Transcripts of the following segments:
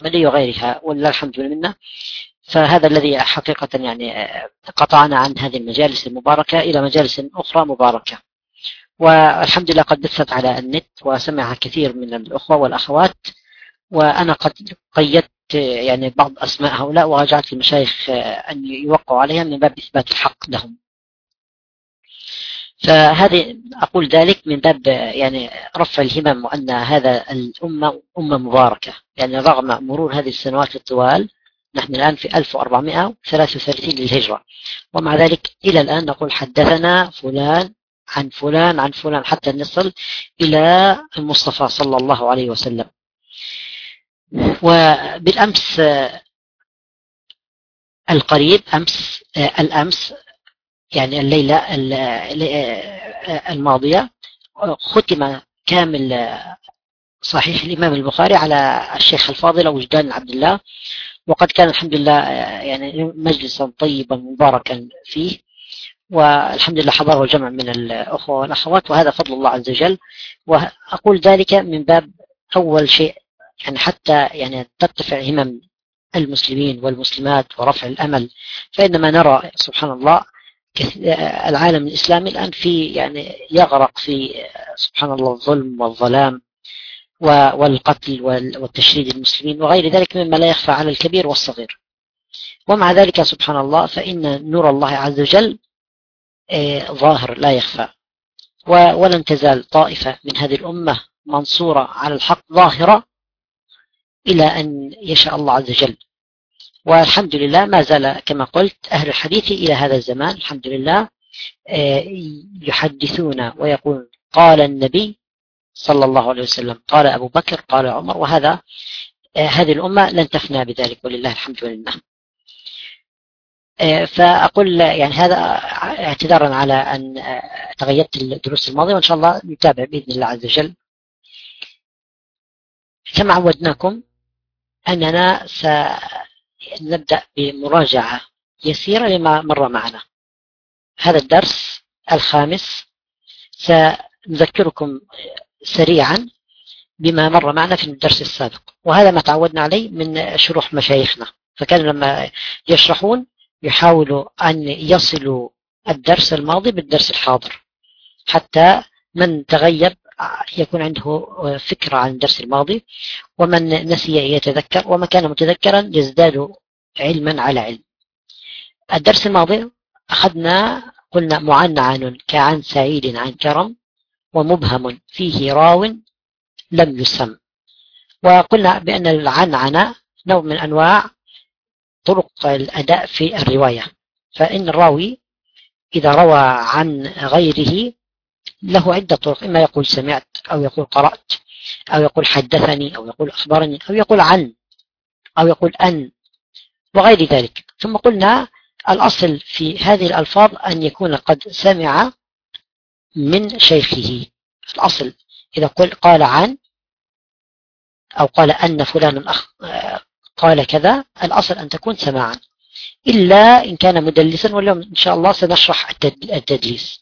الأحمدية وغيرها ولله الحمد والمنة فهذا الذي حقيقة يعني قطعنا عن هذه المجالس المباركة إلى مجالس أخرى مباركة. والحمد لله قد بثت على النت وسمعها كثير من الأخوة والأخوات. وأنا قد قيدت يعني بعض أسماء هؤلاء ورجعت المشايخ أن يوقعوا عليها من باب إثبات الحق لهم. فهذه أقول ذلك من باب يعني رفع الهمم وأن هذا الأمة أمة مباركة. يعني رغم مرور هذه السنوات الطوال نحن الآن في 1433 للهجرة. ومع ذلك إلى الآن نقول حدثنا فلان عن فلان عن فلان حتى نصل إلى المصطفى صلى الله عليه وسلم. وبالأمس القريب أمس الأمس يعني الليلة الماضية ختم كامل صحيح الإمام البخاري على الشيخ الفاضل وجدان عبد الله. وقد كان الحمد لله يعني مجلسا طيبا مباركا فيه. والحمد لله حضره جمع من الأخوة والأخوات وهذا فضل الله عز وجل. وأقول ذلك من باب أول شيء يعني حتى يعني ترتفع همم المسلمين والمسلمات ورفع الأمل. فإنما نرى سبحان الله العالم الإسلامي الآن في يعني يغرق في سبحان الله الظلم والظلام والقتل والتشريد المسلمين وغير ذلك مما لا يخفى على الكبير والصغير. ومع ذلك سبحان الله فإن نور الله عز وجل آه، ظاهر لا يخفى. ولن تزال طائفة من هذه الأمة منصورة على الحق ظاهرة إلى أن يشاء الله عز وجل. والحمد لله ما زال كما قلت أهل الحديث إلى هذا الزمان. الحمد لله. آه، يحدثون ويقول قال النبي صلى الله عليه وسلم قال أبو بكر قال عمر وهذا آه، هذه الأمة لن تفنى بذلك ولله الحمد والمنة. آه، فأقول يعني هذا اعتذارا على أن تغيرت الدروس الماضية وإن شاء الله نتابع بإذن الله عز وجل. كما عودناكم أننا سنبدأ بمراجعة يسيرة لما مر معنا. هذا الدرس الخامس سنذكركم سريعا بما مر معنا في الدرس السابق وهذا ما تعودنا عليه من شروح مشايخنا. فكانوا لما يشرحون يحاولوا أن يصلوا الدرس الماضي بالدرس الحاضر حتى من تغيب يكون عنده فكرة عن الدرس الماضي ومن نسي يتذكر ومن كان متذكرا يزداد علما على علم. الدرس الماضي أخذنا قلنا معنعن كعن سعيد عن كرم ومبهم فيه راو لم يسم. وقلنا بأن العنعنة نوع من أنواع طرق الأداء في الرواية. فإن الراوي إذا روى عن غيره له عدة طرق إما يقول سمعت أو يقول قرأت أو يقول حدثني أو يقول أخبرني أو يقول عن أو يقول أن وغير ذلك. ثم قلنا الأصل في هذه الألفاظ أن يكون قد سمع من شيخه. الأصل إذا قل قال عن أو قال أن فلان أخ قال كذا الأصل أن تكون سماعا. إلا إن كان مدلسا واليوم إن شاء الله سنشرح التدليس.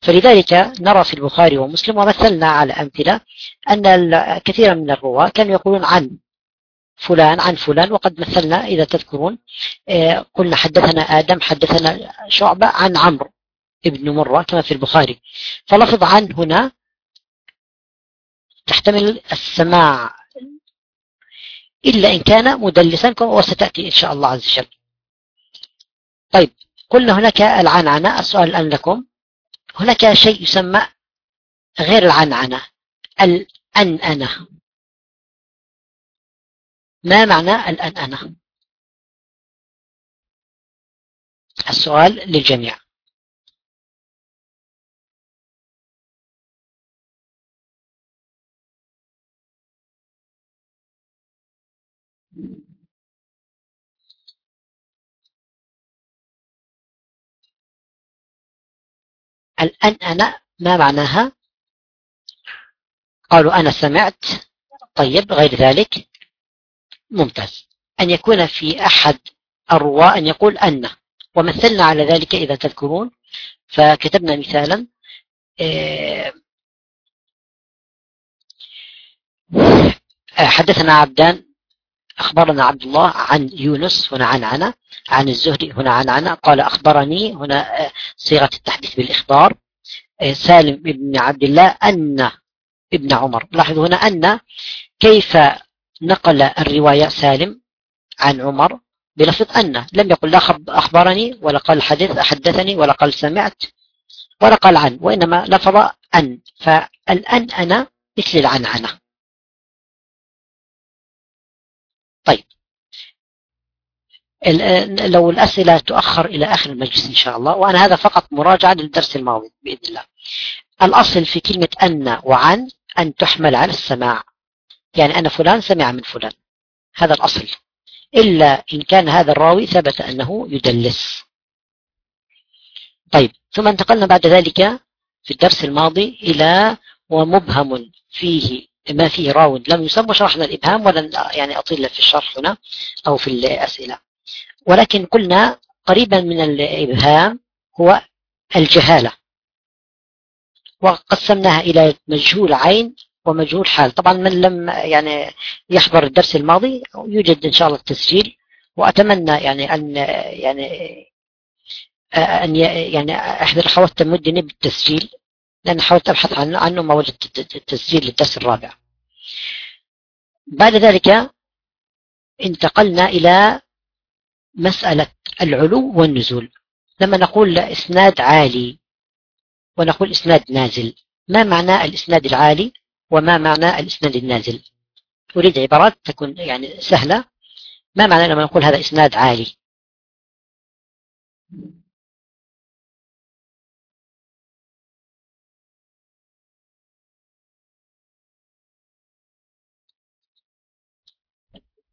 فلذلك نرى في البخاري ومسلم ومثلنا على أمثلة أن كثيرا من الرواة كانوا يقولون عن فلان عن فلان وقد مثلنا إذا تذكرون آه، قلنا حدثنا آدم حدثنا شعبة عن عمرو ابن مرة كما في البخاري. فلفظ عن هنا تحتمل السماع إلا إن كان مدلسا وستأتي إن شاء الله عز وجل. طيب قلنا هناك العنعنة السؤال الآن لكم. هناك شيء يسمى غير العنعنة الأنأنة. ما معنى الأنأنة؟ السؤال للجميع. الأنأنة ما معناها؟ قالوا أنا سمعت. طيب غير ذلك؟ ممتاز. أن يكون في أحد الرواة أن يقول أن. ومثلنا على ذلك إذا تذكرون. فكتبنا مثالا آه، حدثنا عبدان أخبرنا عبد الله عن يونس هنا عن عنا عن الزهري هنا عن عنا قال أخبرني هنا صيغة التحديث بالإخبار. سالم بن عبد الله أن ابن عمر لاحظوا هنا أن كيف نقل الرواية سالم عن عمر؟ بلفظ أن. لم يقل لا أخبرني ولا قال حدث حدثني ولا قال سمعت ولا قال عن وإنما لفظ أن. فالأن أنا مثل العنعنة طيب. لو الأسئلة تؤخر إلى آخر المجلس إن شاء الله وأنا هذا فقط مراجعة للدرس الماضي بإذن الله. الأصل في كلمة أن وعن أن تحمل على السماع. يعني أن فلان سمع من فلان. هذا الأصل. إلا إن كان هذا الراوي ثبت أنه يدلس. طيب. ثم انتقلنا بعد ذلك في الدرس الماضي إلى ومبهم فيه ما فيه راو لم يسمى شرحنا الإبهام ولن يعني أطيل في الشرح هنا أو في الأسئلة. ولكن قلنا قريبا من الإبهام هو الجهالة. وقسمناها إلى مجهول عين ومجهول حال. طبعا من لم يعني يحضر الدرس الماضي يوجد إن شاء الله التسجيل. وأتمنى يعني أن يعني أن يعني أحد الأخوات تمدني بالتسجيل. لأن حاولت أبحث عنه, عنه ما وجدت التسجيل للدرس الرابع. بعد ذلك انتقلنا إلى مسألة العلو والنزول. لما نقول إسناد عالي ونقول إسناد نازل ما معنى الإسناد العالي وما معنى الإسناد النازل؟ أريد عبارات تكون يعني سهلة. ما معنى لما نقول هذا إسناد عالي؟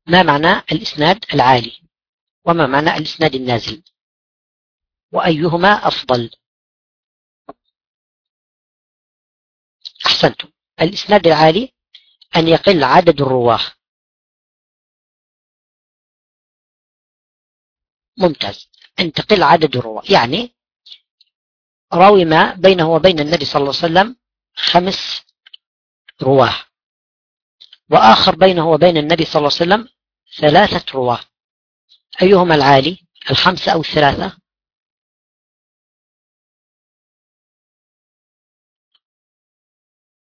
ما معنى الإسناد العالي؟ وما معنى الإسناد النازل؟ وأيهما أفضل؟ أحسنتم. الإسناد العالي أن يقل عدد الرواة. ممتاز. أن تقل عدد الرواة. يعني راوي ما بينه وبين النبي صلى الله عليه وسلم خمس رواة. وآخر بينه وبين النبي صلى الله عليه وسلم ثلاثة رواة. أيهما العالي؟ الخمسة أو الثلاثة؟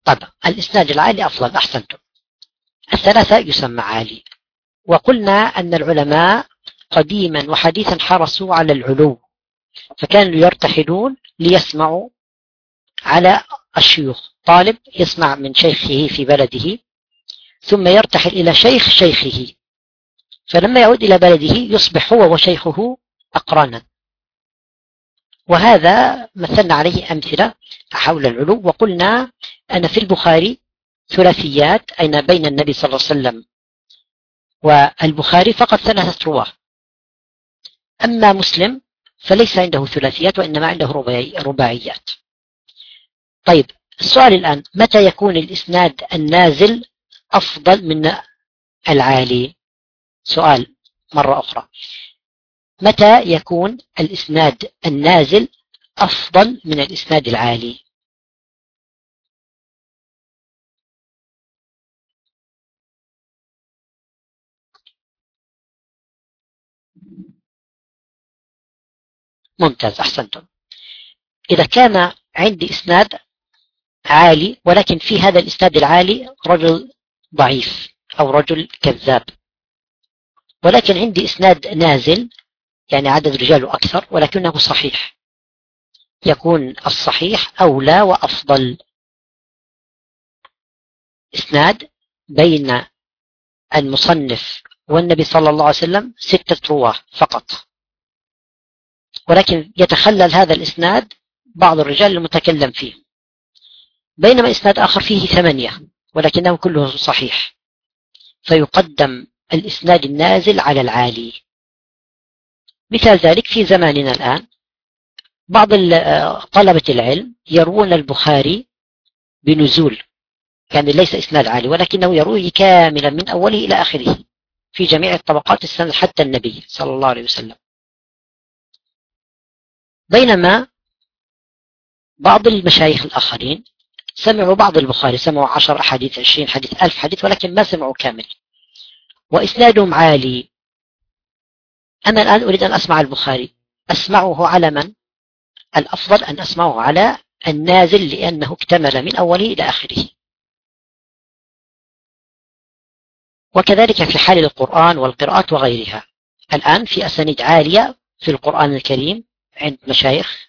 طبعا الإسناد العالي أفضل أحسنتم. الثلاثة يسمى عالي. وقلنا أن العلماء قديما وحديثا حرصوا على العلو فكانوا يرتحلون ليسمعوا على الشيوخ. طالب يسمع من شيخه في بلده ثم يرتحل إلى شيخ شيخه فلما يعود إلى بلده يصبح هو وشيخه أقرانا. وهذا مثلنا عليه أمثلة حول العلو وقلنا أن في البخاري ثلاثيات أين بين النبي صلى الله عليه وسلم والبخاري فقط ثلاثة رواة. أما مسلم فليس عنده ثلاثيات وإنما عنده رباعيات. طيب السؤال الآن متى يكون الإسناد النازل أفضل من العالي. سؤال مرة أخرى. متى يكون الإسناد النازل أفضل من الإسناد العالي؟ ممتاز أحسنتم. إذا كان عندي إسناد عالي ولكن في هذا الإسناد العالي رجل ضعيف أو رجل كذاب. ولكن عندي إسناد نازل يعني عدد رجاله أكثر ولكنه صحيح. يكون الصحيح أولى وأفضل. إسناد بين المصنف والنبي صلى الله عليه وسلم ستة رواة فقط. ولكن يتخلل هذا الإسناد بعض الرجال المتكلم فيه. بينما إسناد آخر فيه ثمانية. ولكنه كله صحيح. فيقدم الإسناد النازل على العالي. مثال ذلك في زماننا الآن. بعض طلبة العلم يروون البخاري بنزول. يعني ليس إسناد عالي ولكنه يرويه كاملا من أوله إلى آخره. في جميع الطبقات السنة حتى النبي صلى الله عليه وسلم. بينما بعض المشايخ الآخرين سمعوا بعض البخاري سمعوا عشر أحاديث عشرين حديث ألف حديث ولكن ما سمعوا كامل. وإسنادهم عالي. أنا الآن أريد أن أسمع البخاري. أسمعه على من؟ الأفضل أن أسمعه على النازل لأنه اكتمل من أوله إلى آخره. وكذلك في حال القرآن والقراءات وغيرها. الآن في أسانيد عالية في القرآن الكريم عند مشايخ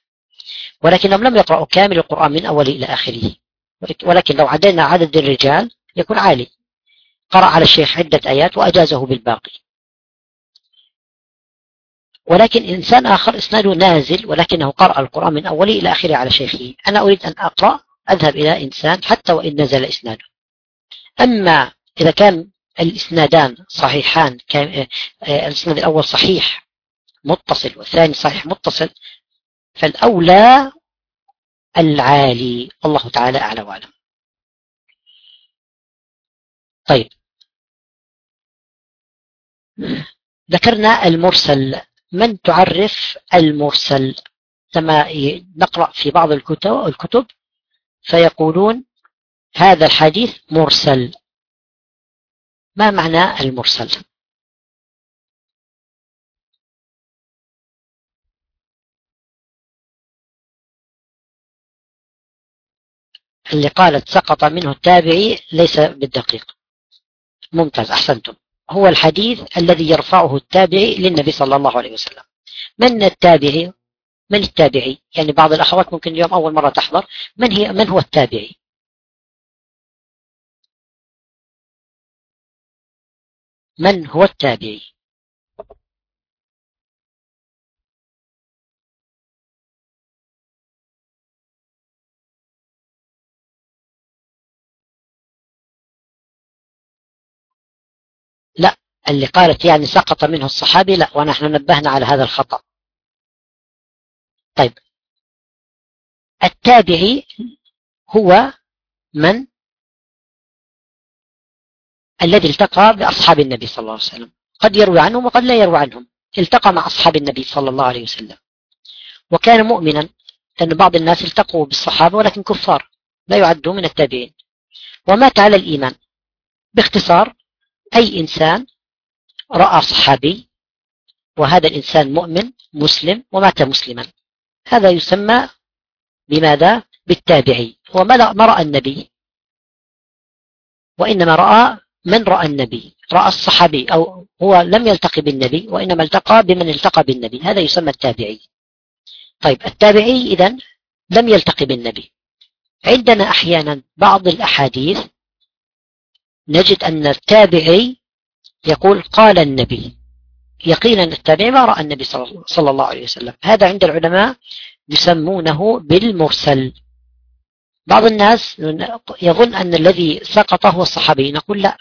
ولكنهم لم يقرأوا كامل القرآن من أوله إلى آخره. ولكن لو عدينا عدد الرجال يكون عالي. قرأ على الشيخ عدة آيات وأجازه بالباقي. ولكن إنسان آخر إسناده نازل ولكنه قرأ القرآن من أوله إلى آخره على شيخه. أنا أريد أن أقرأ أذهب إلى إنسان حتى وإن نزل إسناده. أما إذا كان الإسنادان صحيحان كان آه، الإسناد الأول صحيح متصل والثاني صحيح متصل فالأولى العالي. الله تعالى أعلى وأعلم. طيب. ذكرنا المرسل. من تعرف المرسل؟ كما نقرأ في بعض الكتب فيقولون هذا الحديث مرسل. ما معنى المرسل؟ اللي قالت سقط منه التابعي ليس بالدقيق. ممتاز أحسنتم. هو الحديث الذي يرفعه التابعي للنبي صلى الله عليه وسلم. من التابعي؟ من التابعي؟ يعني بعض الأخوات ممكن اليوم أول مرة تحضر. من هي من هو التابعي؟ من هو التابعي؟ اللي قالت يعني سقط منه الصحابي لا ونحن نبهنا على هذا الخطأ. طيب. التابعي هو من؟ الذي التقى بأصحاب النبي صلى الله عليه وسلم. قد يروي عنهم وقد لا يروي عنهم. التقى مع أصحاب النبي صلى الله عليه وسلم. وكان مؤمنا لأن بعض الناس التقوا بالصحابة ولكن كفار لا يعدوا من التابعين. ومات على الإيمان. باختصار أي إنسان رأى صحابي وهذا الإنسان مؤمن مسلم ومات مسلما. هذا يسمى بماذا؟ بالتابعي. هو ما رأى النبي. وإنما رأى من رأى النبي. رأى الصحابي أو هو لم يلتقي بالنبي وإنما التقى بمن التقى بالنبي. هذا يسمى التابعي. طيب التابعي إذا لم يلتقي بالنبي. عندنا أحيانا بعض الأحاديث نجد أن التابعي يقول قال النبي. يقينا التابعي ما رأى النبي صلى الله عليه وسلم. هذا عند العلماء يسمونه بالمرسل. بعض الناس يظن أن الذي سقط هو الصحابي. نقول لا.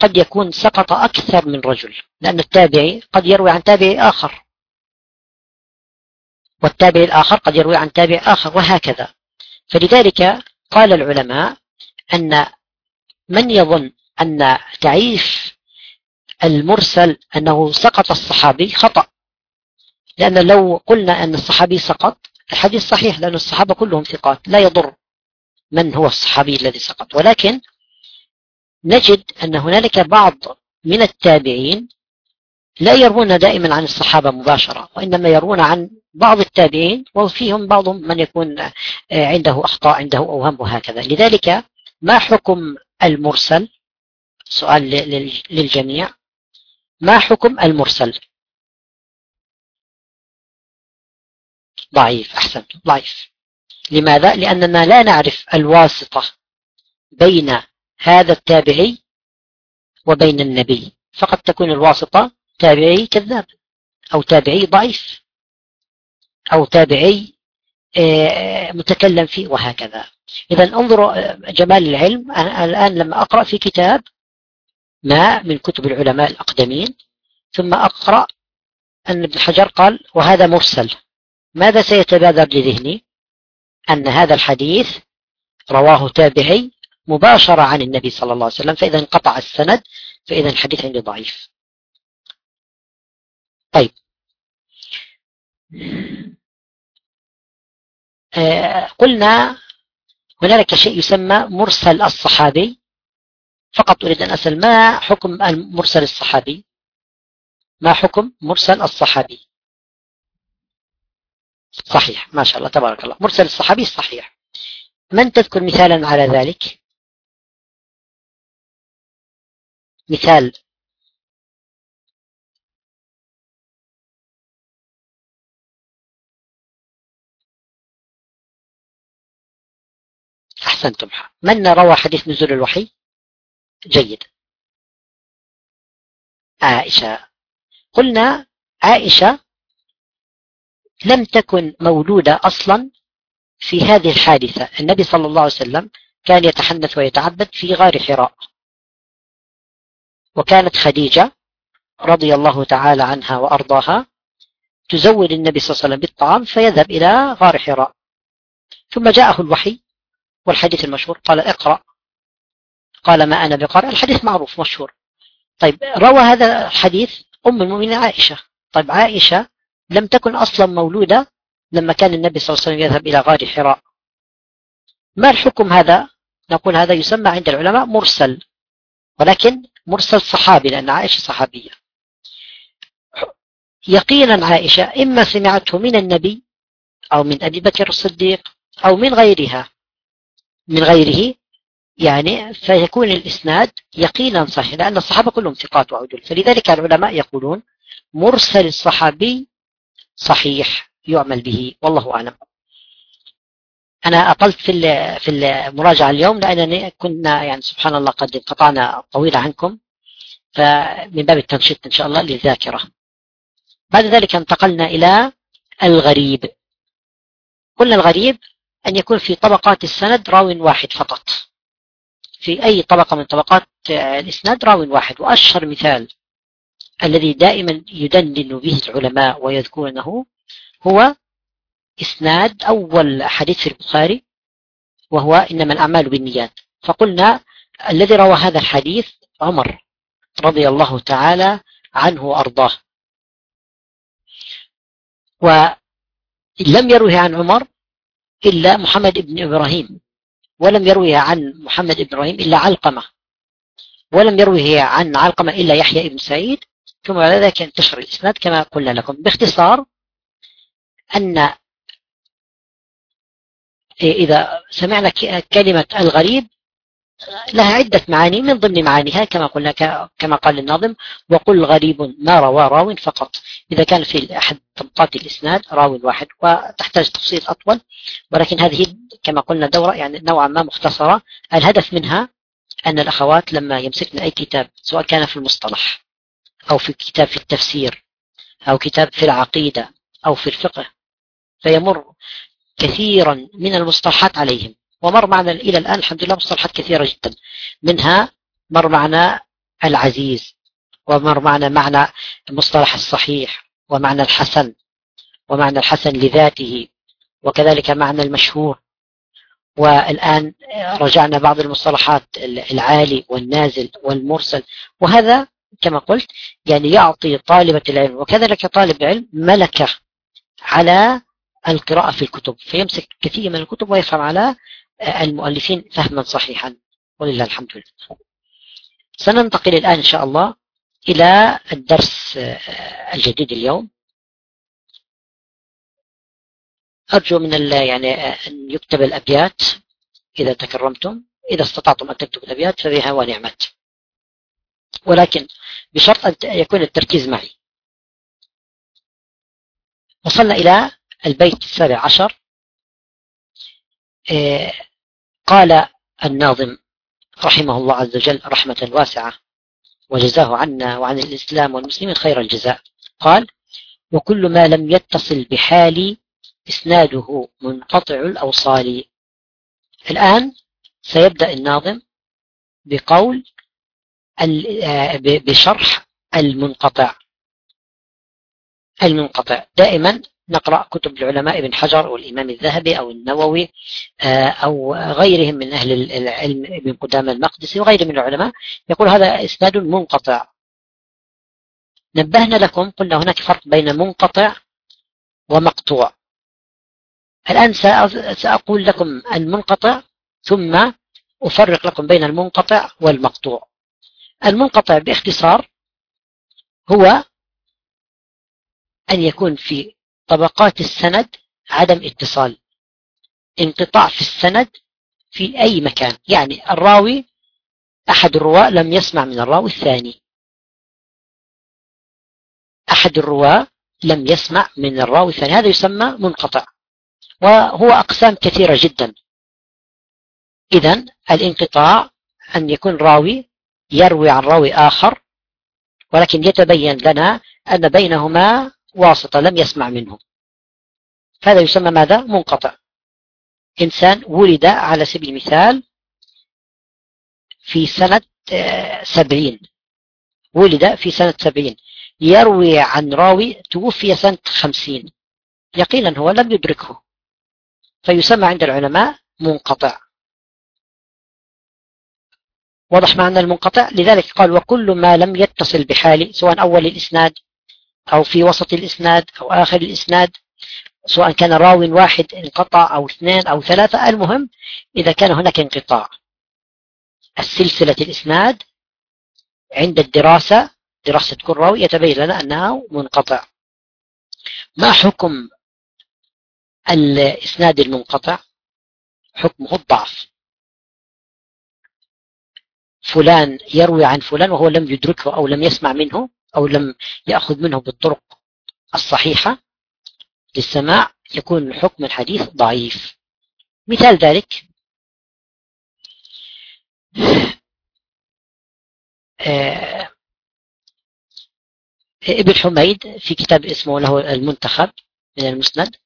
قد يكون سقط أكثر من رجل لأن التابعي قد يروي عن تابعي آخر. والتابعي الآخر قد يروي عن تابع آخر وهكذا. فلذلك قال العلماء أن من يظن أن تعيش المرسل أنه سقط الصحابي خطأ. لأن لو قلنا أن الصحابي سقط الحديث صحيح لأن الصحابة كلهم ثقات. لا يضر من هو الصحابي الذي سقط. ولكن نجد أن هنالك بعض من التابعين لا يروون دائما عن الصحابة مباشرة وإنما يروون عن بعض التابعين وفيهم بعضهم من يكون عنده أخطاء عنده أوهام وهكذا. لذلك ما حكم المرسل؟ سؤال للجميع. ما حكم المرسل؟ ضعيف أحسنت ضعيف. لماذا؟ لأننا لا نعرف الواسطة بين هذا التابعي وبين النبي. فقد تكون الواسطة تابعي كذاب أو تابعي ضعيف أو تابعي آه، متكلم فيه وهكذا. إذا انظروا آه، جمال العلم. أنا الآن لما أقرأ في كتاب ما من كتب العلماء الأقدمين ثم أقرأ أن ابن حجر قال وهذا مرسل ماذا سيتبادر لذهني؟ أن هذا الحديث رواه تابعي مباشرة عن النبي صلى الله عليه وسلم فإذا انقطع السند فإذا الحديث عندي ضعيف. طيب. آه قلنا هنالك شيء يسمى مرسل الصحابي فقط أريد أن أسأل ما حكم المرسل الصحابي؟ ما حكم مرسل الصحابي؟ صحيح ما شاء الله تبارك الله. مرسل الصحابي صحيح. من تذكر مثالا على ذلك؟ مثال. أحسنتم. من روى حديث نزول الوحي؟ جيد. عائشة. قلنا عائشة لم تكن مولودة أصلا في هذه الحادثة. النبي صلى الله عليه وسلم كان يتحنث ويتعبد في غار حراء. وكانت خديجة رضي الله تعالى عنها وأرضاها تزود النبي صلى الله عليه وسلم بالطعام فيذهب إلى غار حراء. ثم جاءه الوحي والحديث المشهور قال اقرأ قال ما أنا بقارئ الحديث معروف مشهور. طيب روى هذا الحديث أم المؤمنين عائشة. طيب عائشة لم تكن أصلا مولودة لما كان النبي صلى الله عليه وسلم يذهب إلى غار حراء. ما الحكم هذا؟ نقول هذا يسمى عند العلماء مرسل ولكن مرسل صحابي لأن عائشة صحابية. يقينا عائشة إما سمعته من النبي أو من أبي بكر الصديق أو من غيرها من غيره يعني فيكون الإسناد يقينا صحيح لأن الصحابة كلهم ثقات وعدول. فلذلك العلماء يقولون مرسل الصحابي صحيح يعمل به والله أعلم. أنا أطلت في في المراجعة اليوم لأنني كنا يعني سبحان الله قد انقطعنا طويلة عنكم. فمن باب التنشيط إن شاء الله للذاكرة. بعد ذلك انتقلنا إلى الغريب. قلنا الغريب أن يكون في طبقات السند راو واحد فقط. في أي طبقة من طبقات الإسناد راو واحد. وأشهر مثال الذي دائما يدندن به العلماء ويذكرونه هو إسناد أول حديث في البخاري وهو إنما الأعمال بالنيات. فقلنا الذي روى هذا الحديث عمر رضي الله تعالى عنه وأرضاه. ولم يروه عن عمر إلا محمد بن إبراهيم. ولم يروه عن محمد بن إبراهيم إلا علقمة. ولم يروه عن علقمة إلا يحيى بن سعيد. ثم بعد ذلك انتشر الإسناد كما قلنا لكم. باختصار أن إذا سمعنا كلمة الغريب لها عدة معاني من ضمن معانيها كما قلنا كما قال الناظم وقل غريب ما روى راو فقط. إذا كان في أحد طبقات الإسناد راو واحد وتحتاج تفصيل أطول ولكن هذه كما قلنا دورة يعني نوعا ما مختصرة. الهدف منها أن الأخوات لما يمسكن أي كتاب سواء كان في المصطلح أو في كتاب في التفسير أو كتاب في العقيدة أو في الفقه فيمر كثيرا من المصطلحات عليهم. ومر معنا إلى الآن الحمد لله مصطلحات كثيرة جدا. منها مر معنا العزيز ومر معنا معنى المصطلح الصحيح ومعنى الحسن ومعنى الحسن لذاته وكذلك معنى المشهور. والآن رجعنا بعض المصطلحات العالي والنازل والمرسل. وهذا كما قلت يعني يعطي طالبة العلم وكذلك طالب علم ملكة على القراءة في الكتب فيمسك كثير من الكتب ويفهم على المؤلفين فهما صحيحا ولله الحمد لله سننتقل الآن إن شاء الله إلى الدرس الجديد اليوم. أرجو من يعني أن يكتب الأبيات إذا تكرمتم. إذا استطعتم أن تكتبوا الأبيات فبها ونعمت. ولكن بشرط أن يكون التركيز معي. وصلنا إلى البيت السابع عشر. آه، قال الناظم رحمه الله عز وجل رحمة واسعة وجزاه عنا وعن الإسلام والمسلمين خير الجزاء. قال وكل ما لم يتصل بحالي إسناده منقطع الأوصال. الآن سيبدأ الناظم بقول آه، بشرح المنقطع. المنقطع. دائما نقرأ كتب العلماء ابن حجر والإمام الذهبي أو النووي آه، أو غيرهم من أهل العلم ابن قدام المقدسي وغيره من العلماء. يقول هذا إسناد منقطع. نبهنا لكم قلنا هناك فرق بين منقطع ومقطوع. الآن سأقول لكم المنقطع ثم أفرق لكم بين المنقطع والمقطوع. المنقطع باختصار هو أن يكون في طبقات السند عدم اتصال. انقطاع في السند في أي مكان. يعني الراوي أحد الرواة لم يسمع من الراوي الثاني. أحد الرواة لم يسمع من الراوي الثاني. هذا يسمى منقطع. وهو أقسام كثيرة جدا. إذا الانقطاع أن يكون راوي يروي عن راوي آخر ولكن يتبين لنا أن بينهما واسطة لم يسمع منه هذا يسمى ماذا؟ منقطع. إنسان ولد على سبيل المثال في سنة آه، سبعين. ولد في سنة سبعين. يروي عن راوي توفي سنة خمسين. يقينا هو لم يدركه. فيسمى عند العلماء منقطع. واضح معنى المنقطع؟ لذلك قال وكل ما لم يتصل بحال سواء أول الإسناد أو في وسط الإسناد أو آخر الإسناد سواء كان راو واحد انقطع أو اثنين أو ثلاثة المهم إذا كان هناك انقطاع. السلسلة الإسناد عند الدراسة دراسة كل راوي يتبين لنا أنه منقطع. ما حكم الإسناد المنقطع؟ حكمه الضعف. فلان يروي عن فلان وهو لم يدركه أو لم يسمع منه أو لم يأخذ منه بالطرق الصحيحة للسماع يكون حكم الحديث ضعيف. مثال ذلك آه، ابن حميد في كتاب اسمه له المنتخب من المسند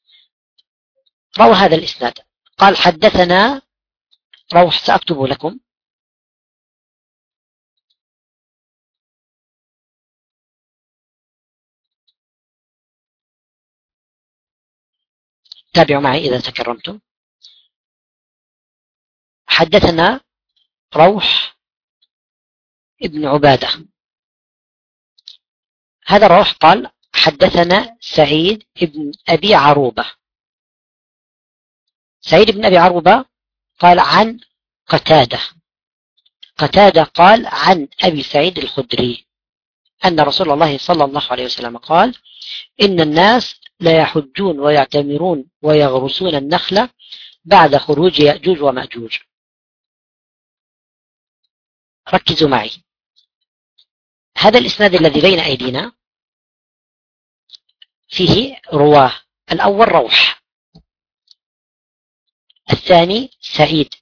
روى هذا الإسناد. قال حدثنا روح سأكتبه لكم تابعوا معي إذا تكرمتم. حدثنا روح ابن عبادة. هذا روح قال حدثنا سعيد ابن أبي عروبة. سعيد بن أبي عروبة قال عن قتادة. قتادة قال عن أبي سعيد الخدري. أن رسول الله صلى الله عليه وسلم قال إن الناس لا يحجون ويعتمرون ويغرسون النخلة بعد خروج يأجوج ومأجوج. ركزوا معي. هذا الإسناد الذي بين أيدينا فيه رواه. الأول روح. الثاني سعيد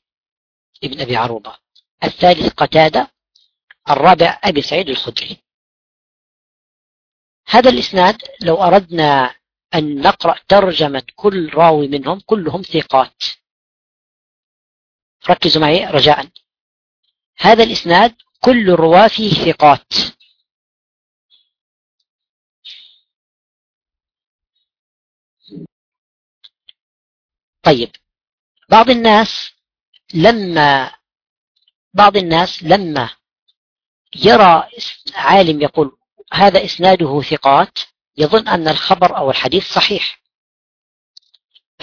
ابن أبي عروبة. الثالث قتادة. الرابع أبي سعيد الخدري. هذا الإسناد لو أردنا أن نقرأ ترجمة كل راوي منهم كلهم ثقات. ركزوا معي رجاء. هذا الإسناد كل الرواة فيه ثقات. طيب بعض الناس لما بعض الناس لما يرى عالم يقول هذا إسناده ثقات يظن أن الخبر أو الحديث صحيح.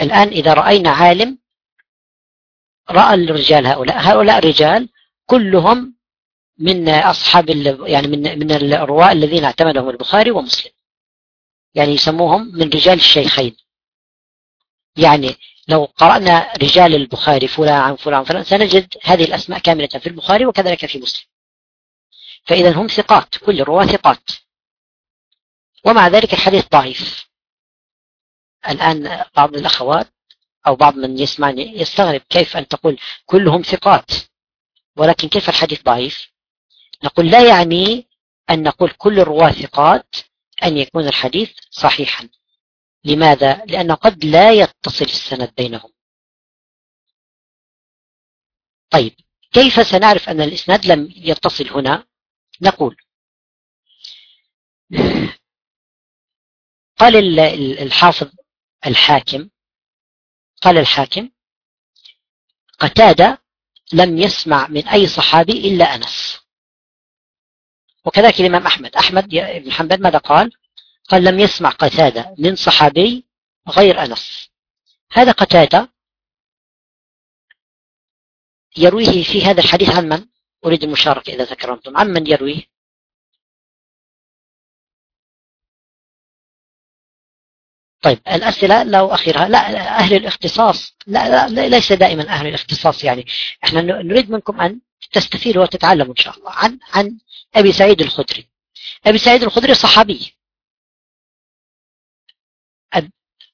الآن إذا رأينا عالم رأى الرجال هؤلاء هؤلاء الرجال كلهم من أصحاب يعني من من الرواة الذين اعتمدهم البخاري ومسلم. يعني يسموهم من رجال الشيخين. يعني لو قرأنا رجال البخاري فلان عن فلان فلان سنجد هذه الأسماء كاملة في البخاري وكذلك في مسلم. فإذا هم ثقات كل الرواة ثقات. ومع ذلك الحديث ضعيف. الآن بعض الأخوات أو بعض من يسمعني يستغرب كيف أن تقول كلهم ثقات ولكن كيف الحديث ضعيف؟ نقول لا يعني أن نقول كل الرواة ثقات أن يكون الحديث صحيحا. لماذا؟ لأن قد لا يتصل السند بينهم. طيب كيف سنعرف أن الإسناد لم يتصل هنا؟ نقول. قال الحافظ الحاكم قال الحاكم قتادة لم يسمع من أي صحابي إلا أنس. وكذلك الإمام أحمد. أحمد بن حنبل ماذا قال؟ قال لم يسمع قتادة من صحابي غير أنس. هذا قتادة يرويه في هذا الحديث عن من؟ أريد المشاركة إذا تكرمتم عن من يرويه؟ طيب الأسئلة لو أخيرها لا أهل الاختصاص لا, لا ليس دائما أهل الاختصاص يعني. إحنا نريد منكم أن تستفيدوا وتتعلموا إن شاء الله. عن عن أبي سعيد الخدري. أبي سعيد الخدري صحابي.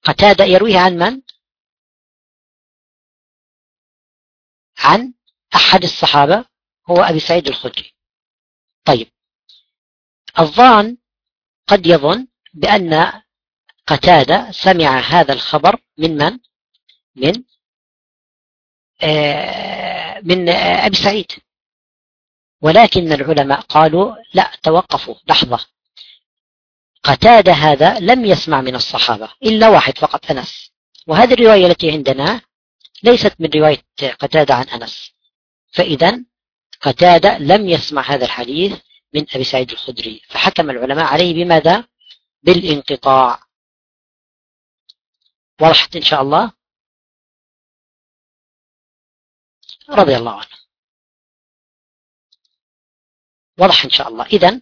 قتادة يرويه عن من؟ عن أحد الصحابة. هو أبي سعيد الخدري. طيب. الظان قد يظن بأن قتادة سمع هذا الخبر من من؟ من آه من آه أبي سعيد. ولكن العلماء قالوا لا توقفوا. لحظة. قتادة هذا لم يسمع من الصحابة إلا واحد فقط أنس. وهذه الرواية التي عندنا ليست من رواية قتادة عن أنس. فإذا قتادة لم يسمع هذا الحديث من أبي سعيد الخدري فحكم العلماء عليه بماذا؟ بالانقطاع. وضحت إن شاء الله؟ رضي الله عنه. وضح إن شاء الله. إذا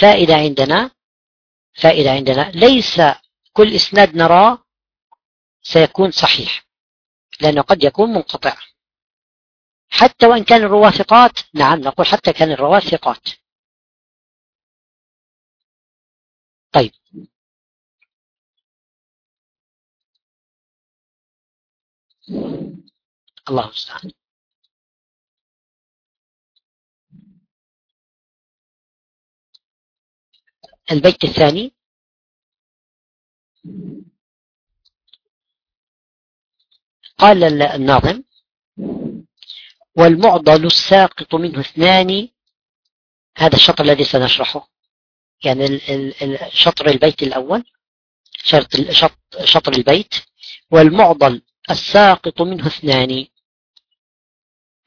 فائدة عندنا فائدة عندنا. ليس كل إسناد نراه سيكون صحيح لأنه قد يكون منقطع. حتى وإن كان الرواة ثقات نعم نقول حتى كان الرواة ثقات طيب. الله المستعان. البيت الثاني. قال الناظم. والمعضل الساقط منه اثنان هذا الشطر الذي سنشرحه. يعني شطر البيت الأول شطر البيت والمعضل الساقط منه اثنان.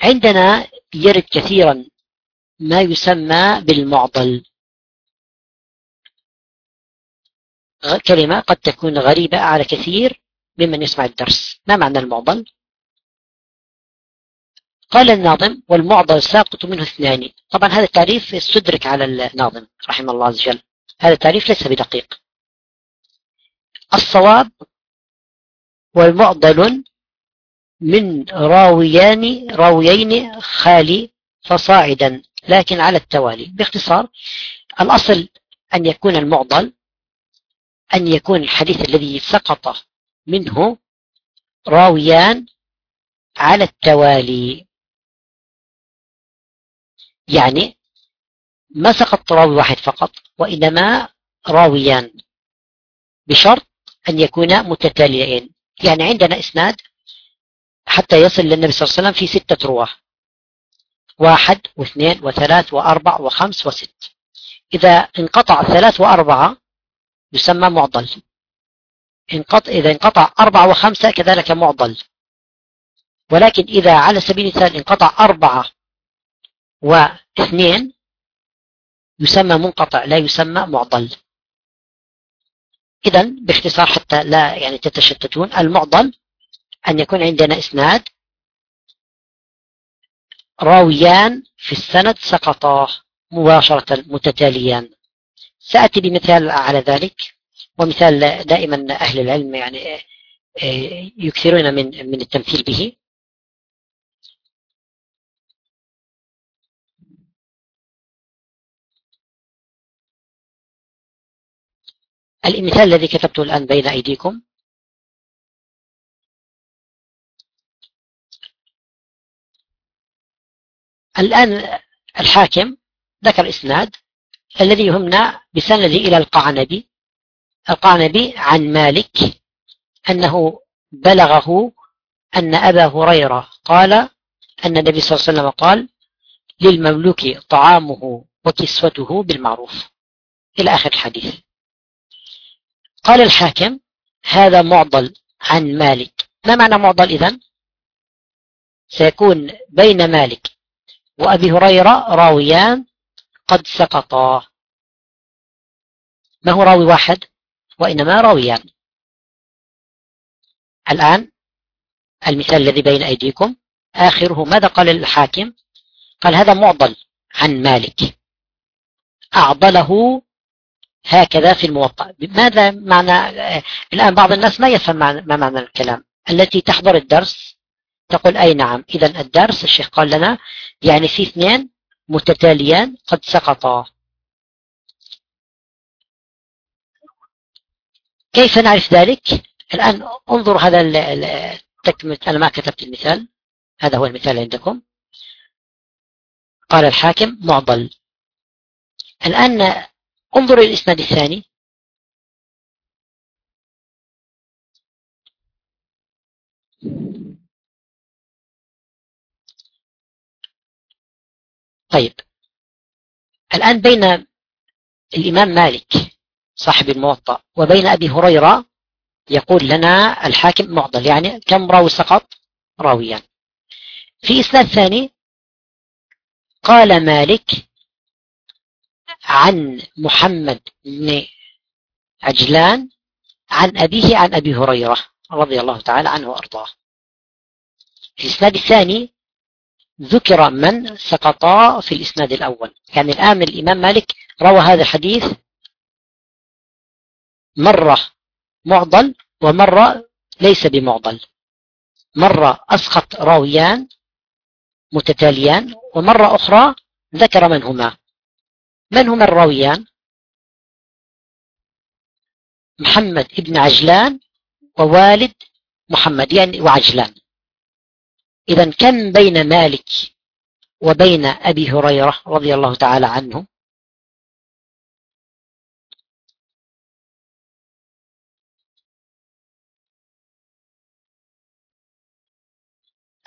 عندنا يرد كثيرا ما يسمى بالمعضل. كلمة قد تكون غريبة على كثير ممن يسمع الدرس. ما معنى المعضل؟ قال الناظم والمعضل ساقط منه اثنان. طبعا هذا التعريف استدرك على الناظم رحمه الله عز وجل. هذا التعريف ليس بدقيق. الصواب والمعضل من راويان راويين خالي فصاعدا لكن على التوالي. باختصار الأصل أن يكون المعضل أن يكون الحديث الذي سقط منه راويان على التوالي. يعني ما سقط راوي واحد فقط وإنما راويان بشرط أن يكونا متتاليين. يعني عندنا إسناد حتى يصل للنبي صلى الله عليه وسلم في ستة رواة واحد واثنين وثلاث وأربع وخمس وست. إذا انقطع ثلاث وأربعة يسمى معضل. انقطع إذا انقطع أربعة وخمسة كذلك معضل. ولكن إذا على سبيل المثال انقطع أربعة واثنين يسمى منقطع لا يسمى معضل. إذا باختصار حتى لا يعني تتشتتون المعضل أن يكون عندنا إسناد راويان في السند سقطا مباشرة متتاليان. سأتي بمثال على ذلك ومثال دائما أهل العلم يعني آه، يكثرون من من التمثيل به. المثال الذي كتبته الآن بين أيديكم. الآن الحاكم ذكر إسناد الذي يهمنا بسند إلى القعنبي. القعنبي عن مالك أنه بلغه أن أبا هريرة قال أن النبي صلى الله عليه وسلم قال للمملوك طعامه وكسوته بالمعروف. إلى آخر الحديث. قال الحاكم هذا معضل عن مالك. ما معنى معضل إذن؟ سيكون بين مالك وأبي هريرة راويان قد سقطا. ما هو راوي واحد؟ وإنما راويان. الآن المثال الذي بين أيديكم. آخره ماذا قال الحاكم؟ قال هذا معضل عن مالك. أعضله هكذا في الموطأ. ماذا معنى الآن بعض الناس ما يفهم ما معنى الكلام. التي تحضر الدرس تقول أي نعم. إذا الدرس الشيخ قال لنا يعني في اثنين متتاليان قد سقطا. كيف نعرف ذلك؟ الآن انظر هذا التكمل أنا ما كتبت المثال. هذا هو المثال عندكم. قال الحاكم معضل. الآن انظر الإسناد الثاني. طيب. الآن بين الإمام مالك صاحب الموطأ وبين أبي هريرة يقول لنا الحاكم معضل يعني كم راوي سقط؟ راويا في إسناد ثاني قال مالك عن محمد بن عجلان عن أبيه عن أبي هريرة رضي الله تعالى عنه وأرضاه. في الإسناد الثاني ذكر من سقطا في الإسناد الأول. يعني الآن الإمام مالك روى هذا الحديث مرة معضل ومرة ليس بمعضل. مرة أسقط راويان متتاليان ومرة أخرى ذكر من هما من هما الراويان محمد ابن عجلان ووالد محمد يعني وعجلان. إذا كم بين مالك وبين أبي هريرة رضي الله تعالى عنه؟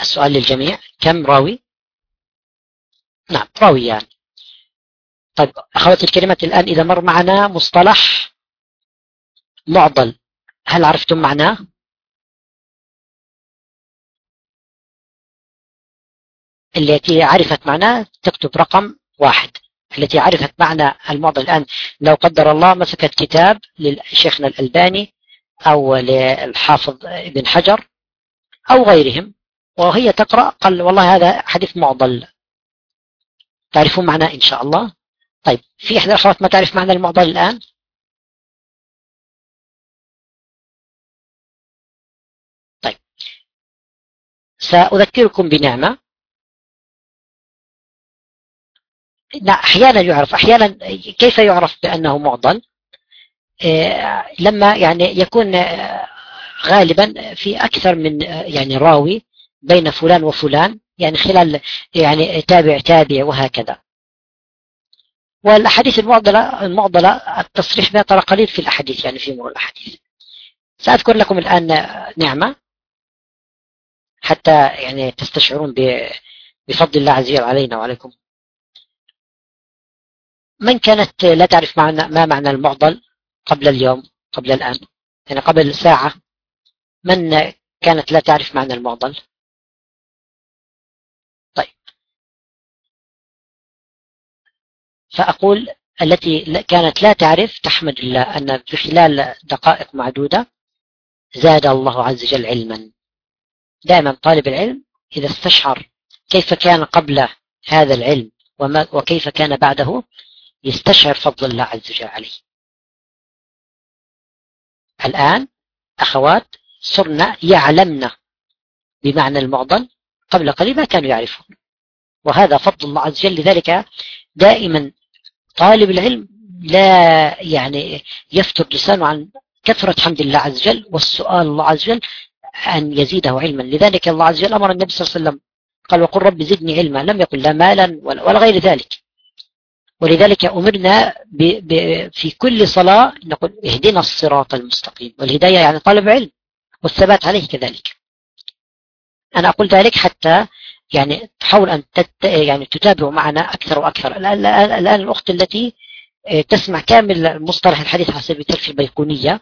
السؤال للجميع كم راوي؟ نعم راويان. طيب أخواتي الكلمة الآن إذا مر معنا مصطلح معضل. هل عرفتم معناه؟ التي عرفت معناه تكتب رقم واحد. التي عرفت معنى المعضل الآن لو قدر الله مسكت كتاب لشيخنا الألباني أو للحافظ ابن حجر أو غيرهم وهي تقرأ قال والله هذا حديث معضل. تعرفون معناه إن شاء الله؟ طيب في إحدى الأخوات ما تعرف معنى المعضل الآن. طيب سأذكركم بنعمة. لا أحيانا يعرف أحيانا كيف يعرف بأنه معضل؟ آه، لما يعني يكون آه، غالبا في أكثر من آه، يعني راوي بين فلان وفلان يعني خلال يعني تابع تابع وهكذا. والأحاديث المعضلة المعضلة التصريح بها ترى قليل في الأحاديث يعني في أمور الأحاديث. سأذكر لكم الآن نعمة حتى يعني تستشعرون بفضل الله عز وجل علينا وعليكم. من كانت لا تعرف معنى ما معنى المعضل قبل اليوم قبل الآن؟ يعني قبل ساعة من كانت لا تعرف معنى المعضل؟ فأقول التي كانت لا تعرف تحمد الله أن في خلال دقائق معدودة زاد الله عز وجل علما. دائما طالب العلم إذا استشعر كيف كان قبل هذا العلم وما وكيف كان بعده يستشعر فضل الله عز وجل عليه. الآن أخوات صرنا يعلمنا بمعنى المعضل قبل قليل ما كانوا يعرفون. وهذا فضل الله عز وجل لذلك دائما طالب العلم لا يعني يفتر لسانه عن كثرة حمد الله عز وجل والسؤال الله عز وجل أن يزيده علما. لذلك الله عز وجل أمر النبي صلى الله عليه وسلم قال وقل رب زدني علما لم يقل لا مالا ولا غير ذلك. ولذلك أمرنا ب ب في كل صلاة نقول اهدنا الصراط المستقيم. والهداية يعني طلب علم والثبات عليه كذلك. أنا أقول ذلك حتى يعني تحاول أن تت يعني تتابع معنا أكثر وأكثر. الآن, الأخت التي تسمع كامل مصطلح الحديث على سبيل في البيقونية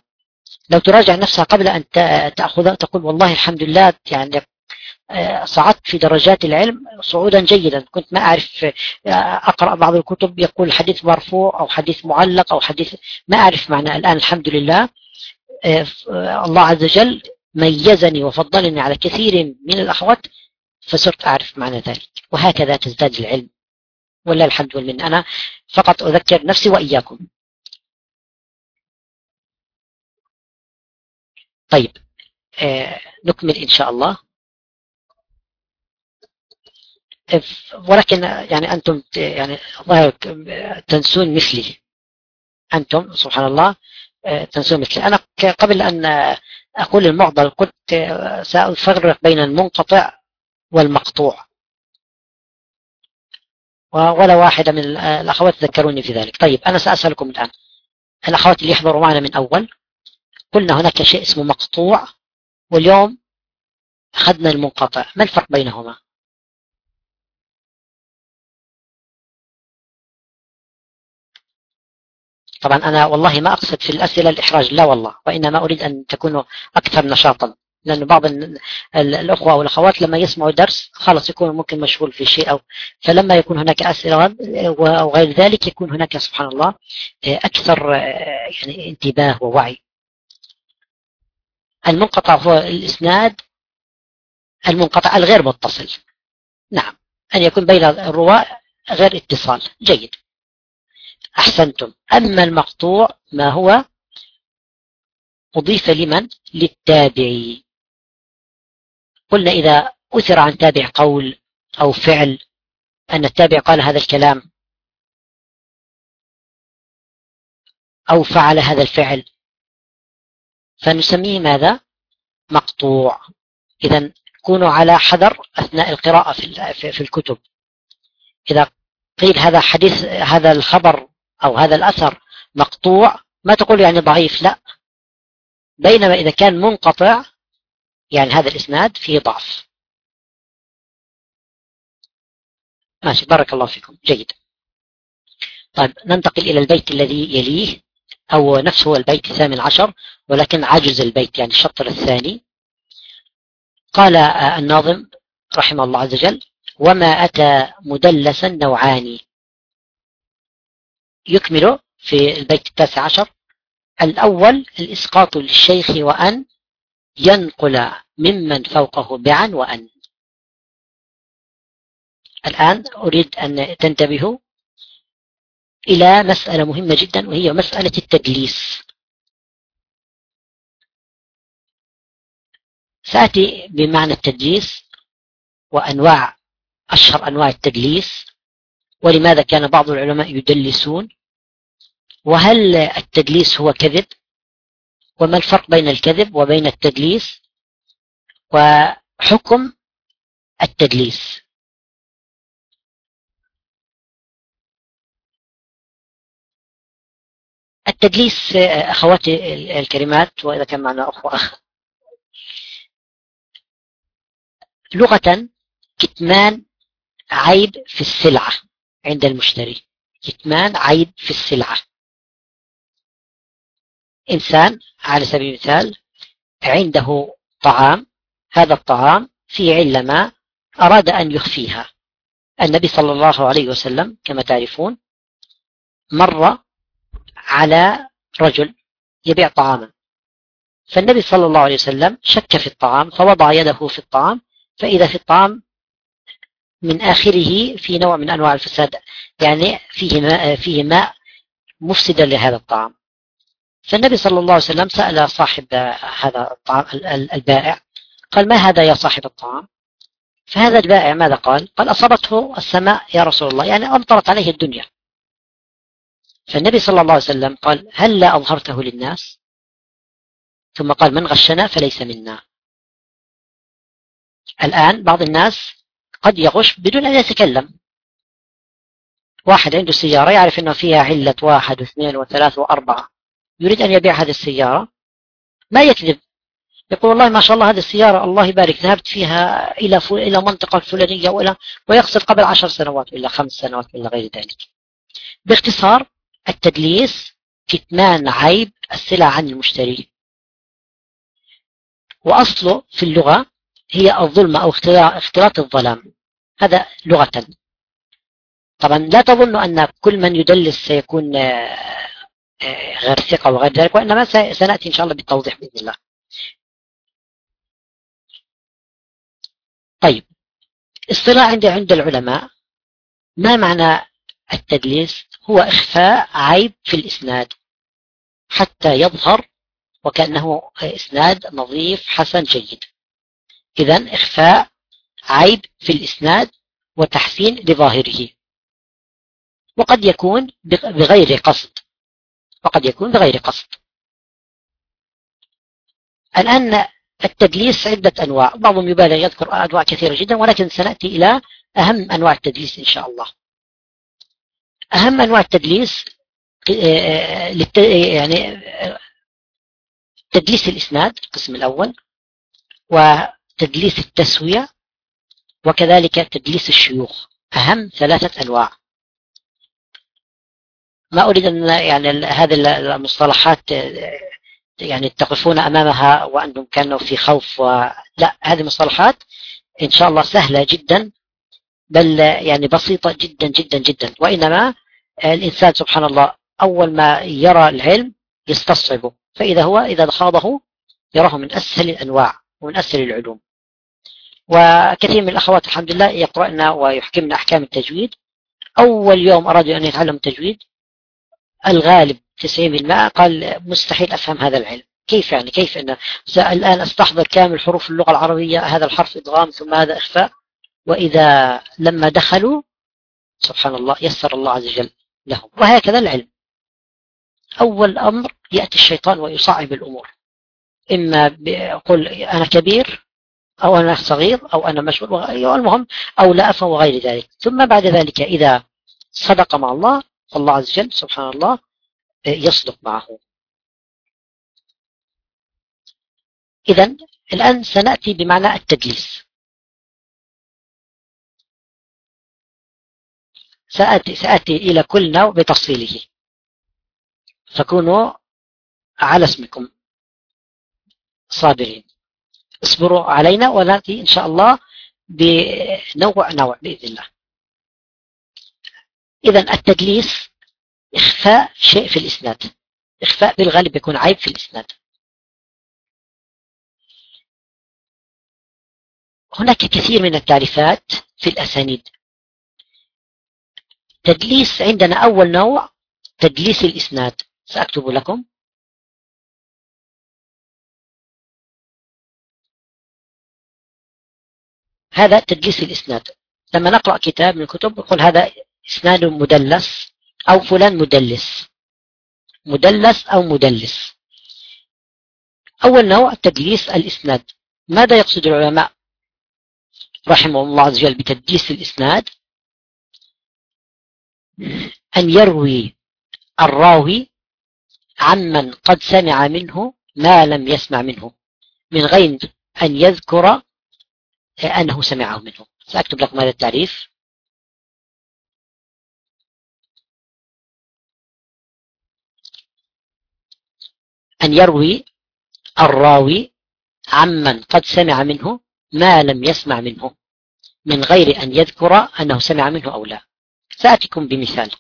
لو تراجع نفسها قبل أن تأخذ تقول والله الحمد لله يعني آه، صعدت في درجات العلم صعودا جيدا. كنت ما أعرف آه، أقرأ بعض الكتب يقول حديث مرفوع أو حديث معلق أو حديث ما أعرف معنى. الآن الحمد لله آه، الله عز وجل ميزني وفضلني على كثير من الأخوات فصرت أعرف معنى ذلك. وهكذا تزداد العلم. ولا الحمد والمن أنا فقط أذكر نفسي وإياكم. طيب آه نكمل إن شاء الله. ولكن يعني أنتم يعني تنسون مثلي. أنتم سبحان الله آه، تنسون مثلي. أنا قبل أن أقول المعضل قلت آه، سأفرق بين المنقطع والمقطوع. ولا واحدة من الأخوات ذكروني في ذلك. طيب أنا سأسألكم الآن. الأخوات اللي يحضروا معنا من أول. قلنا هناك شيء اسمه مقطوع واليوم أخذنا المنقطع. ما الفرق بينهما؟ طبعا أنا والله ما أقصد في الأسئلة الإحراج لا والله وإنما أريد أن تكونوا أكثر نشاطا. لأن بعض الأخوة والأخوات لما يسمعوا درس خلاص يكون ممكن مشغول في شيء أو فلما يكون هناك أسئلة وغير ذلك يكون هناك سبحان الله أكثر يعني انتباه ووعي. المنقطع هو الإسناد المنقطع الغير متصل. نعم. أن يكون بين الرواة غير اتصال. جيد. أحسنتم. أما المقطوع ما هو؟ أضيف لمن؟ للتابعي. قلنا إذا أثر عن تابع قول أو فعل أن التابع قال هذا الكلام أو فعل هذا الفعل فنسميه ماذا؟ مقطوع. إذا كونوا على حذر أثناء القراءة في في الكتب. إذا قيل هذا حديث هذا الخبر أو هذا الأثر مقطوع ما تقول يعني ضعيف لا. بينما إذا كان منقطع يعني هذا الإسناد فيه ضعف. ماشي بارك الله فيكم. جيد. طيب ننتقل إلى البيت الذي يليه أو نفسه البيت الثامن عشر ولكن عجز البيت يعني الشطر الثاني. قال الناظم رحمه الله عز وجل وما أتى مدلسا نوعان يكمل في البيت التاسع عشر الأول الإسقاط للشيخ وأن ينقل ممن فوقه بعن وأن. الآن أريد أن تنتبهوا إلى مسألة مهمة جدا وهي مسألة التدليس. سأتي بمعنى التدليس وأنواع أشهر أنواع التدليس ولماذا كان بعض العلماء يدلسون وهل التدليس هو كذب؟ وما الفرق بين الكذب وبين التدليس وحكم التدليس. التدليس أخواتي الكريمات وإذا كان معنا أخوة لغة كتمان عيب في السلعة عند المشتري. كتمان عيب في السلعة. إنسان على سبيل المثال عنده طعام هذا الطعام في علة ما أراد أن يخفيها. النبي صلى الله عليه وسلم كما تعرفون مر على رجل يبيع طعاما. فالنبي صلى الله عليه وسلم شك في الطعام فوضع يده في الطعام فإذا في الطعام من آخره في نوع من أنواع الفساد يعني فيه ماء, فيه ماء مفسدا لهذا الطعام. فالنبي صلى الله عليه وسلم سأل صاحب هذا الطعام البائع قال ما هذا يا صاحب الطعام؟ فهذا البائع ماذا قال؟ قال أصابته السماء يا رسول الله يعني أمطرت عليه الدنيا. فالنبي صلى الله عليه وسلم قال هل لا أظهرته للناس؟ ثم قال من غشنا فليس منا. الآن بعض الناس قد يغش بدون أن يتكلم. واحد عنده سيارة يعرف أنه فيها علة واحد واثنين وثلاث وأربعة. يريد أن يبيع هذه السيارة؟ ما يكذب. يقول والله ما شاء الله هذه السيارة الله يبارك ذهبت فيها إلى إلى منطقة الفلانية وإلى ويقصد قبل عشر سنوات ولا خمس سنوات ولا غير ذلك. باختصار التدليس كتمان عيب السلع عن المشتري. وأصله في اللغة هي الظلمة أو اختلاط الظلام. هذا لغة. طبعا لا تظن أن كل من يدلس سيكون غير ثقة وغير ذلك وإنما سنأتي إن شاء الله بالتوضيح بإذن الله. طيب. اصطلاح عند عند العلماء ما معنى التدليس؟ هو إخفاء عيب في الإسناد حتى يظهر وكأنه إسناد نظيف حسن جيد. إذا إخفاء عيب في الإسناد وتحسين لظاهره. وقد يكون بغير قصد. وقد يكون بغير قصد. الآن التدليس عدة أنواع بعضهم يبالغ يذكر أنواع كثيرة جدا ولكن سنأتي إلى أهم أنواع التدليس إن شاء الله. أهم أنواع التدليس يعني تدليس الإسناد القسم الأول وتدليس التسوية وكذلك تدليس الشيوخ. أهم ثلاثة أنواع. ما أريد أن يعني هذه المصطلحات يعني تقفون أمامها وأنتم كانوا في خوف و... لا هذه مصطلحات إن شاء الله سهلة جدا بل يعني بسيطة جدا جدا جدا. وإنما الإنسان سبحان الله أول ما يرى العلم يستصعبه فإذا هو إذا خاضه يراه من أسهل الأنواع ومن أسهل العلوم. وكثير من الأخوات الحمد لله يقرأن ويحكمن أحكام التجويد. أول يوم أرادوا أن يتعلموا التجويد الغالب 90% قال مستحيل أفهم هذا العلم. كيف يعني؟ كيف أن الآن أستحضر كامل حروف اللغة العربية هذا الحرف إدغام ثم هذا إخفاء؟ وإذا لما دخلوا سبحان الله يسر الله عز وجل لهم. وهكذا العلم. أول أمر يأتي الشيطان ويصعب الأمور. إما يقول أنا كبير أو أنا صغير أو أنا مشغول المهم أو لا أفهم وغير ذلك. ثم بعد ذلك إذا صدق مع الله الله عز وجل سبحان الله يصدق معه. إذا الآن سنأتي بمعنى التدليس. سأتي, سأتي إلى كل نوع بتفصيله. فكونوا على اسمكم صابرين. اصبروا علينا ونأتي إن شاء الله بنوع نوع بإذن الله. إذا التدليس إخفاء شيء في الإسناد. إخفاء بالغالب يكون عيب في الإسناد. هناك كثير من التعريفات في الأسانيد. تدليس عندنا أول نوع تدليس الإسناد. سأكتب لكم. هذا تدليس الإسناد. لما نقرأ كتاب من الكتب يقول هذا إسناد مدلس أو فلان مدلس. مدلس أو مدلس. أول نوع تدليس الإسناد. ماذا يقصد العلماء؟ رحمه الله عز وجل بتدليس الإسناد. أن يروي الراوي عمن قد سمع منه ما لم يسمع منه من غير أن يذكر أنه سمعه منه. سأكتب لكم هذا التعريف. أن يروي الراوي عمن قد سمع منه ما لم يسمع منه من غير أن يذكر أنه سمع منه أو لا. سأتكم بمثال.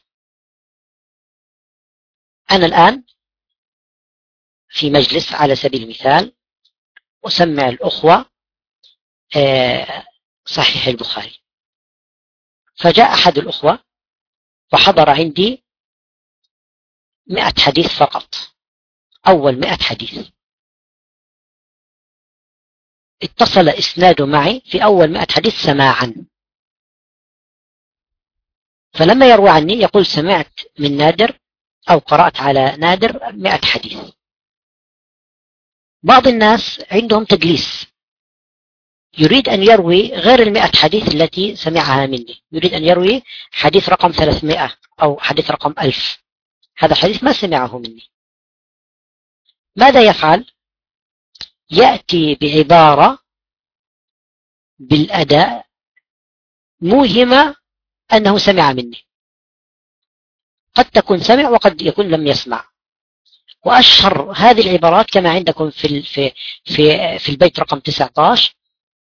أنا الآن في مجلس على سبيل المثال أسمع الأخوة آه، صحيح البخاري. فجاء أحد الأخوة وحضر عندي مئة حديث فقط. أول مئة حديث. اتصل إسناده معي في أول مئة حديث سماعا. فلما يروى عني يقول سمعت من نادر أو قرأت على نادر مئة حديث. بعض الناس عندهم تدليس يريد أن يروي غير المئة حديث التي سمعها مني. يريد أن يروي حديث رقم 300 أو حديث رقم 1000 هذا حديث ما سمعه مني. ماذا يفعل؟ يأتي بعبارة بالأداء موهمة أنه سمع مني. قد تكون سمع وقد يكون لم يسمع. وأشهر هذه العبارات كما عندكم في في في في البيت رقم 19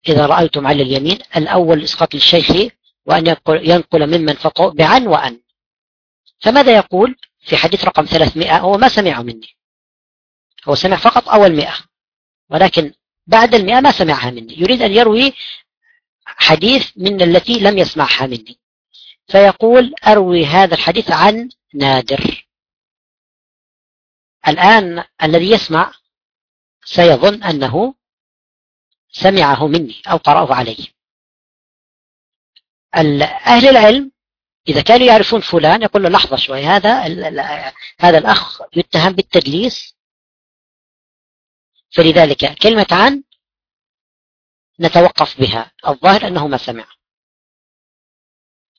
إذا رأيتم على اليمين الأول إسقاط للشيخ وأن ينقل, ينقل ممن فقه بعن وأن. فماذا يقول؟ في حديث رقم 300 هو ما سمع مني. هو سمع فقط أول مئة ولكن بعد المئة ما سمعها مني. يريد أن يروي حديث من التي لم يسمعها مني. فيقول أروي هذا الحديث عن نادر. الآن الذي يسمع سيظن أنه سمعه مني أو قرأه عليه. أهل العلم إذا كانوا يعرفون فلان يقول له لحظة شوي هذا هذا الأخ يتهم بالتدليس فلذلك كلمة عن نتوقف بها. الظاهر أنه ما سمع.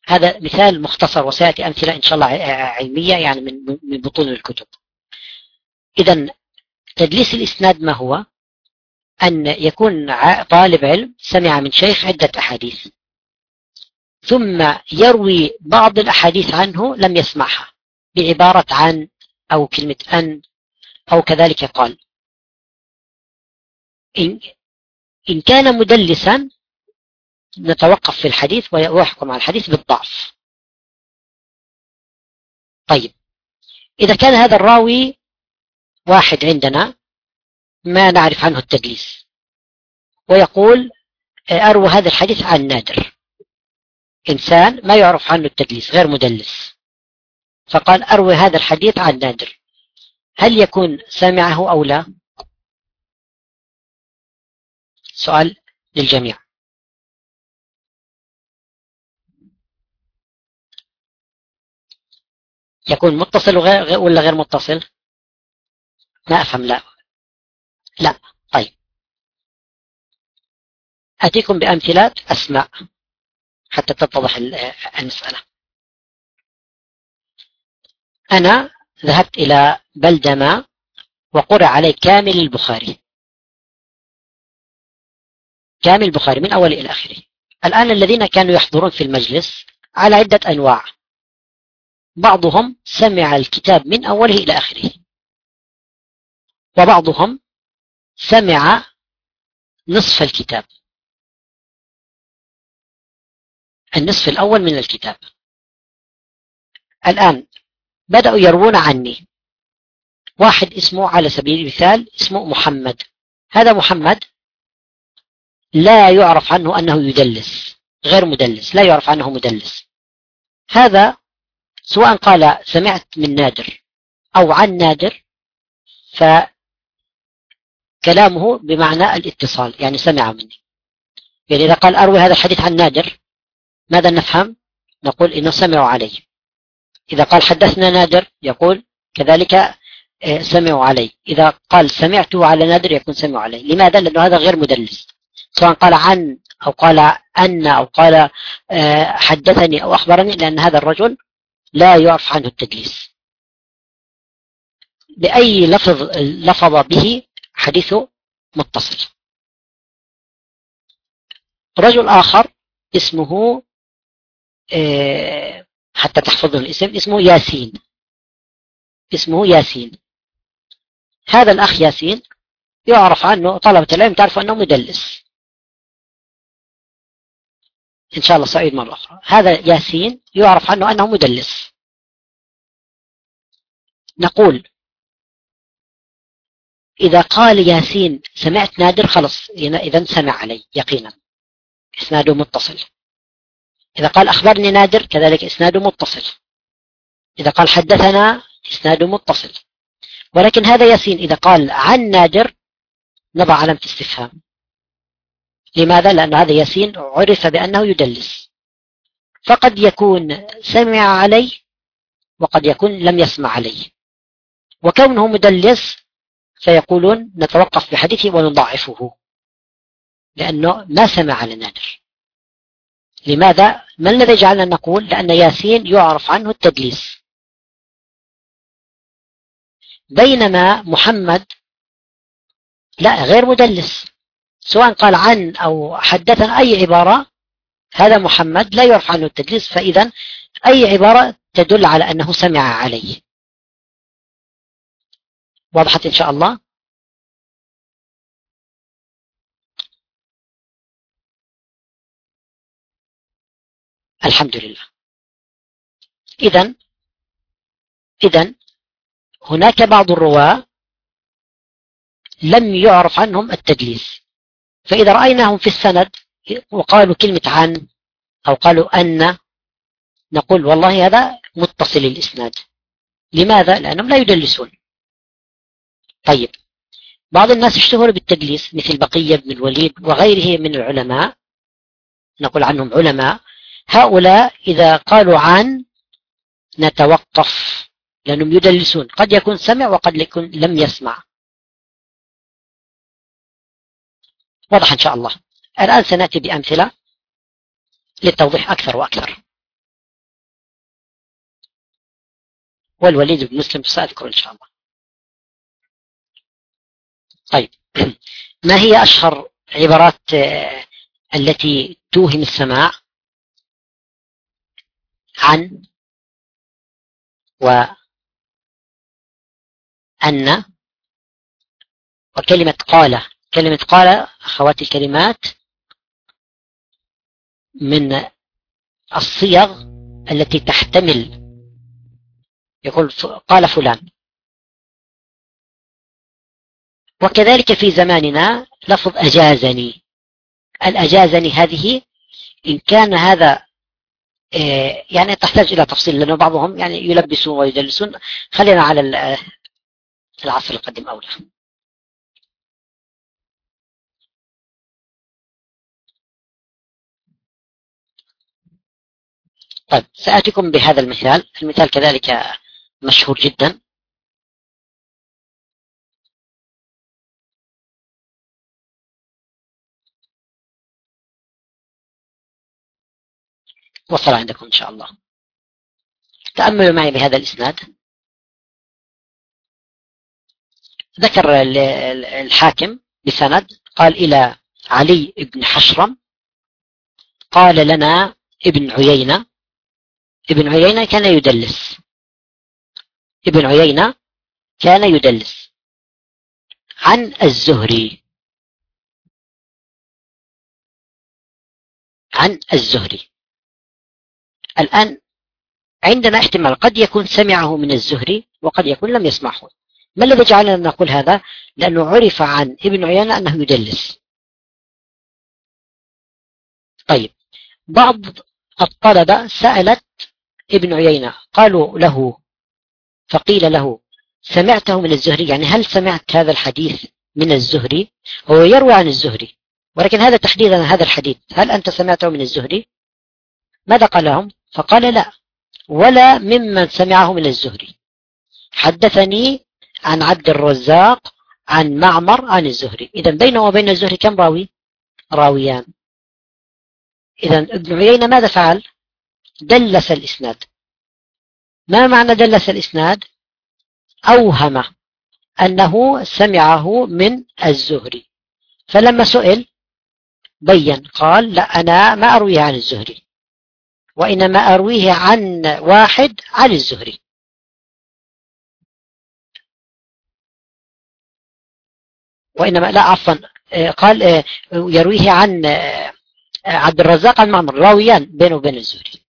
هذا مثال مختصر وسيأتي أمثلة إن شاء الله علمية يعني من بطون الكتب. إذا تدليس الإسناد ما هو؟ أن يكون طالب علم سمع من شيخ عدة أحاديث. ثم يروي بعض الأحاديث عنه لم يسمعها. بعبارة عن أو كلمة أن أو كذلك قال. إن, إن كان مدلسا نتوقف في الحديث ويحكم على الحديث بالضعف. طيب إذا كان هذا الراوي واحد عندنا ما نعرف عنه التدليس. ويقول أروى هذا الحديث عن نادر. إنسان ما يعرف عنه التدليس غير مدلس. فقال أروي هذا الحديث عن نادر. هل يكون سمعه أو لا؟ سؤال للجميع. يكون متصل ولا غير متصل؟ ما أفهم لا. لا. طيب. أتيكم بأمثلة أسماء حتى تتضح المسألة. أنا ذهبت إلى بلدة ما وقرأ علي كامل البخاري. كامل البخاري من أول إلى آخره. الآن الذين كانوا يحضرون في المجلس على عدة أنواع. بعضهم سمع الكتاب من أوله إلى آخره. وبعضهم سمع نصف الكتاب. النصف الأول من الكتاب. الآن بدأوا يروون عني. واحد اسمه على سبيل المثال اسمه محمد. هذا محمد لا يعرف عنه أنه يدلس غير مدلس لا يعرف عنه مدلس. هذا سواء قال سمعت من نادر أو عن نادر فكلامه بمعنى الاتصال يعني سمع مني. يعني إذا قال أروي هذا الحديث عن نادر ماذا نفهم؟ نقول إنه سمعوا علي. إذا قال حدثنا نادر يقول كذلك آه، سمعوا علي. إذا قال سمعته على نادر يكون سمعوا علي. لماذا؟ لأنه هذا غير مدلس. سواء قال عن أو قال أن أو قال آه، حدثني أو أخبرني لأن هذا الرجل لا يعرف عنه التدليس. بأي لفظ لفظ به حديثه متصل. رجل آخر اسمه آه، حتى تحفظوا الاسم اسمه ياسين. اسمه ياسين. هذا الأخ ياسين يعرف عنه طلبة العلم تعرف أنه مدلس. إن شاء الله سعيد مرة أخرى. هذا ياسين يعرف عنه أنه مدلس. نقول إذا قال ياسين سمعت نادر خلص إذا سمع علي يقينا. إسناده متصل. إذا قال أخبرني نادر كذلك إسناده متصل. إذا قال حدثنا إسناده متصل. ولكن هذا ياسين إذا قال عن نادر نضع علامة استفهام. لماذا؟ لأن هذا ياسين عرف بأنه يدلس فقد يكون سمع عليه وقد يكون لم يسمع عليه وكونه مدلس فيقولون نتوقف بحديثه ونضعفه لأنه ما سمع على نادر لماذا؟ ما الذي جعلنا نقول؟ لأن ياسين يعرف عنه التدليس بينما محمد لا غير مدلس سواء قال عن أو حدثنا أي عبارة هذا محمد لا يعرف عنه التدليس فإذا أي عبارة تدل على أنه سمع عليه. وضحت إن شاء الله؟ الحمد لله. إذا إذا هناك بعض الرواة لم يعرف عنهم التدليس. فإذا رأيناهم في السند وقالوا كلمة عن أو قالوا أن نقول والله هذا متصل الإسناد. لماذا؟ لأنهم لا يدلسون. طيب. بعض الناس اشتهروا بالتدليس مثل بقية بن الوليد وغيره من العلماء. نقول عنهم علماء. هؤلاء إذا قالوا عن نتوقف لأنهم يدلسون. قد يكون سمع وقد يكون لم يسمع. واضح إن شاء الله. الآن سنأتي بأمثلة للتوضيح أكثر وأكثر. والوليد بن مسلم سأذكر إن شاء الله. طيب. ما هي أشهر عبارات آه، التي توهم السماع عن وأن وكلمة قال كلمة قال أخواتي الكلمات من الصيغ التي تحتمل. يقول قال فلان. وكذلك في زماننا لفظ أجازني. الأجازني هذه إن كان هذا آه، يعني تحتاج إلى تفصيل لأنه بعضهم يعني يلبسون ويدلسون خلينا على العصر القديم أولى طيب سآتيكم بهذا المثال. المثال كذلك مشهور جدا. وصل عندكم إن شاء الله. تأملوا معي بهذا الإسناد. ذكر الحاكم بسند قال إلى علي بن حشرم قال لنا ابن عيينة. ابن عيينة كان يدلس. ابن عيينة كان يدلس. عن الزهري. عن الزهري. الآن عندنا احتمال قد يكون سمعه من الزهري وقد يكون لم يسمعه. ما الذي جعلنا نقول هذا؟ لأنه عرف عن ابن عيينة أنه يدلس. طيب. بعض الطلبة سألت ابن عيينة. قالوا له فقيل له سمعته من الزهري. يعني هل سمعت هذا الحديث من الزهري؟ هو يروي عن الزهري ولكن هذا تحديدا هذا الحديث. هل أنت سمعته من الزهري؟ ماذا قال لهم؟ فقال لا ولا ممن سمعه من الزهري. حدثني عن عبد الرزاق عن معمر عن الزهري. إذا بينه وبين الزهري كم راوي؟ راويان. إذا ابن عيينة ماذا فعل؟ دلس الإسناد. ما معنى دلس الإسناد؟ أوهم أنه سمعه من الزهري. فلما سئل بين قال لا أنا ما أرويه عن الزهري وإنما أرويه عن واحد عن الزهري. وإنما لا عفوا قال يرويه عن عبد الرزاق عن معمر راويان بينه وبين الزهري.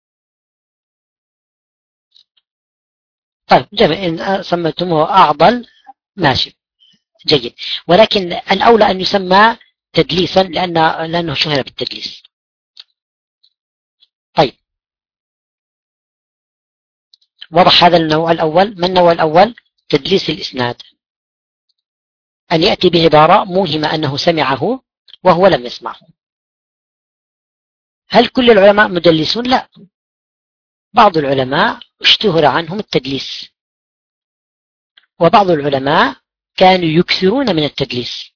طيب جميل. إن سميتموه أعضل ماشي جيد. ولكن الأولى أن يسمى تدليسا لأن لأنه شهر بالتدليس. طيب. وضح هذا النوع الأول. ما النوع الأول؟ تدليس الإسناد. أن يأتي بعبارة موهمة أنه سمعه وهو لم يسمعه. هل كل العلماء مدلسون؟ لا. بعض العلماء اشتهر عنهم التدليس. وبعض العلماء كانوا يكثرون من التدليس.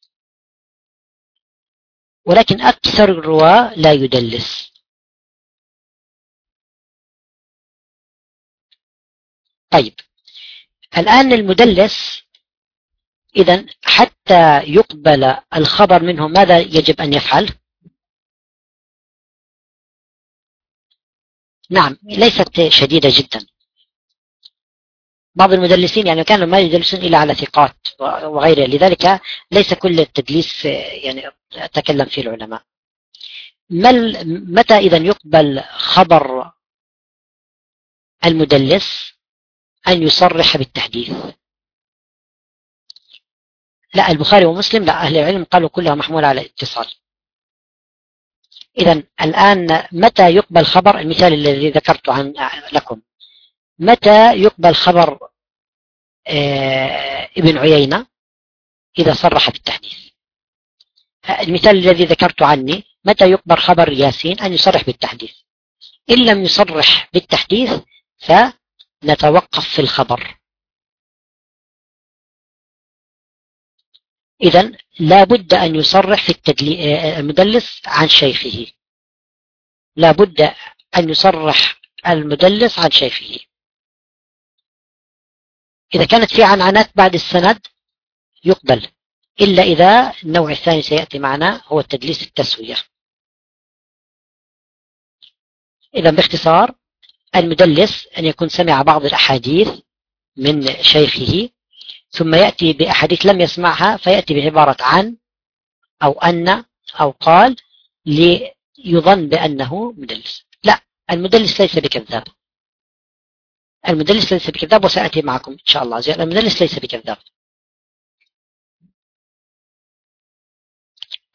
ولكن أكثر الرواة لا يدلس. طيب الآن المدلس إذا حتى يقبل الخبر منه ماذا يجب أن يفعل؟ نعم ليست شديدة جدا. بعض المدلسين يعني كانوا ما يدلسون إلا على ثقات وغيرها. لذلك ليس كل التدليس يعني أتكلم فيه العلماء. متى إذا يقبل خبر المدلس أن يصرح بالتحديث؟ لا البخاري ومسلم لا أهل العلم قالوا كلها محمولة على الاتصال إذا الآن متى يقبل خبر المثال الذي ذكرته عن لكم؟ متى يقبل خبر آه، ابن عيينة؟ إذا صرح بالتحديث. المثال الذي ذكرته عني متى يقبل خبر ياسين أن يصرح بالتحديث؟ إن لم يصرح بالتحديث فنتوقف في الخبر. إذا لا بد أن يصرح في المدلس عن شيخه. لا بد أن يصرح المدلس عن شيخه. إذا كانت في عنعنات بعد السند يقبل. إلا إذا النوع الثاني سيأتي معنا هو التدليس التسوية. إذا باختصار المدلس أن يكون سمع بعض الأحاديث من شيخه ثم يأتي بأحاديث لم يسمعها فيأتي بعبارة عن أو أن أو قال ليظن بأنه مدلس. لا المدلس ليس بكذاب. المدلس ليس بكذاب وسأتي معكم إن شاء الله. زي المدلس ليس بكذاب.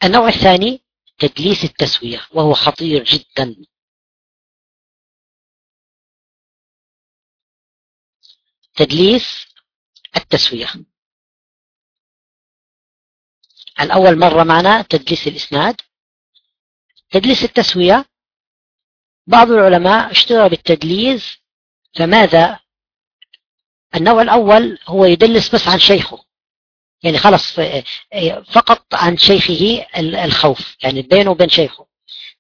النوع الثاني تدليس التسوية وهو خطير جدا. تدليس التسوية. الأول مرة معنا تدليس الإسناد. تدليس التسوية بعض العلماء اشتغل بالتدليس فماذا؟ النوع الأول هو يدلس بس عن شيخه. يعني خلص فقط عن شيخه الخوف يعني بينه وبين شيخه.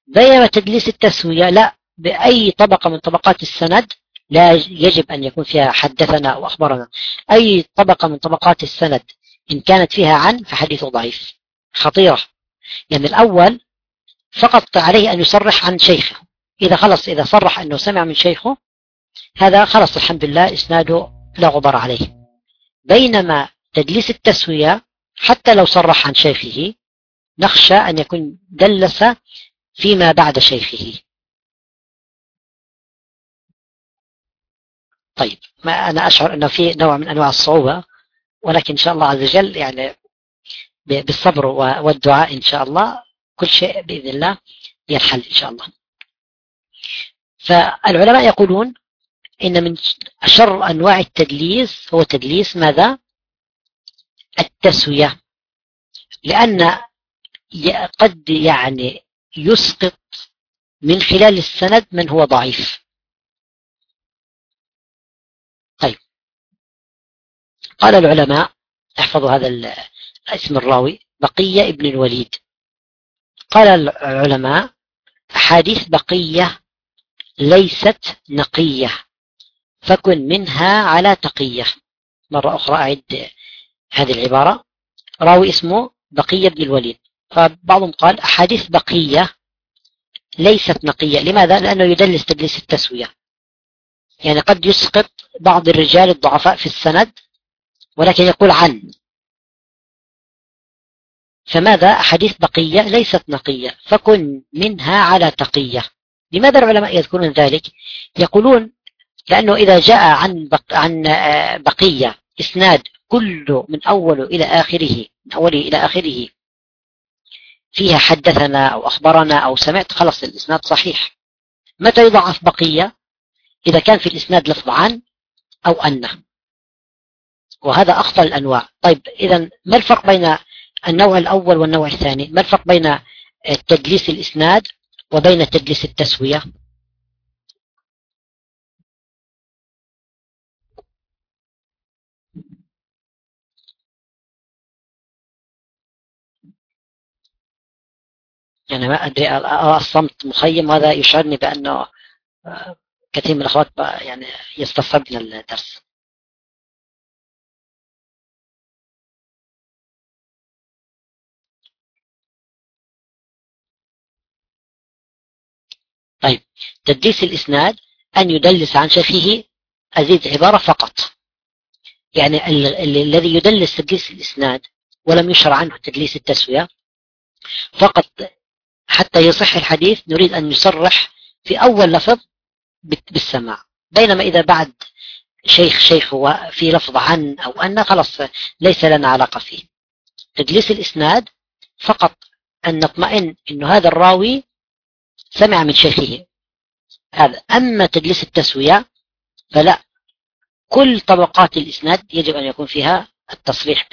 بينما تدليس التسوية لا بأي طبقة من طبقات السند لا يجب أن يكون فيها حدثنا أو أخبرنا. أي طبقة من طبقات السند إن كانت فيها عن فحديثه ضعيف. خطيرة. يعني الأول فقط عليه أن يصرح عن شيخه. إذا خلص إذا صرح أنه سمع من شيخه هذا خلص الحمد لله إسناده لا غبار عليه. بينما تدليس التسوية حتى لو صرح عن شيخه نخشى أن يكون دلس فيما بعد شيخه. طيب ما أنا أشعر أنه في نوع من أنواع الصعوبة ولكن إن شاء الله عز وجل يعني بالصبر والدعاء إن شاء الله كل شيء بإذن الله ينحل إن شاء الله. فالعلماء يقولون إن من شر أنواع التدليس هو تدليس ماذا؟ التسوية. لأن قد يعني يسقط من خلال السند من هو ضعيف. طيب. قال العلماء احفظوا هذا الاسم الراوي بقية ابن الوليد. قال العلماء أحاديث بقية ليست نقية. فكن منها على تقية. مرة أخرى أعد هذه العبارة. راوي اسمه بقية بن الوليد. فبعضهم قال أحاديث بقية ليست نقية. لماذا؟ لأنه يدلس تدليس التسوية. يعني قد يسقط بعض الرجال الضعفاء في السند ولكن يقول عن. فماذا؟ أحاديث بقية ليست نقية. فكن منها على تقية. لماذا العلماء يذكرون ذلك؟ يقولون لأنه إذا جاء عن عن آه، بقية إسناد كله من أوله إلى آخره من أوله إلى آخره فيها حدثنا أو أخبرنا أو سمعت خلص الإسناد صحيح. متى يضعف بقية؟ إذا كان في الإسناد لفظ عن أو أن. وهذا أخطر الأنواع. طيب إذا ما الفرق بين النوع الأول والنوع الثاني؟ ما الفرق بين تدليس الإسناد وبين تدليس التسوية؟ يعني ما أدري الصمت مخيم. هذا يشعرني بأنه آه، كثير من الأخوات يعني يستصعبن الدرس. طيب تدليس الإسناد أن يدلس عن شيخه أزيد عبارة فقط. يعني الذي يدلس تدليس الإسناد ولم يشرع عنه تدليس التسوية فقط حتى يصح الحديث نريد أن نصرح في أول لفظ بالسماع. بينما إذا بعد شيخ شيخ في لفظ عن أو أن خلاص ليس لنا علاقة فيه. تدليس الإسناد فقط أن نطمئن أن هذا الراوي سمع من شيخه. هذا. أما تدليس التسوية فلا. كل طبقات الإسناد يجب أن يكون فيها التصريح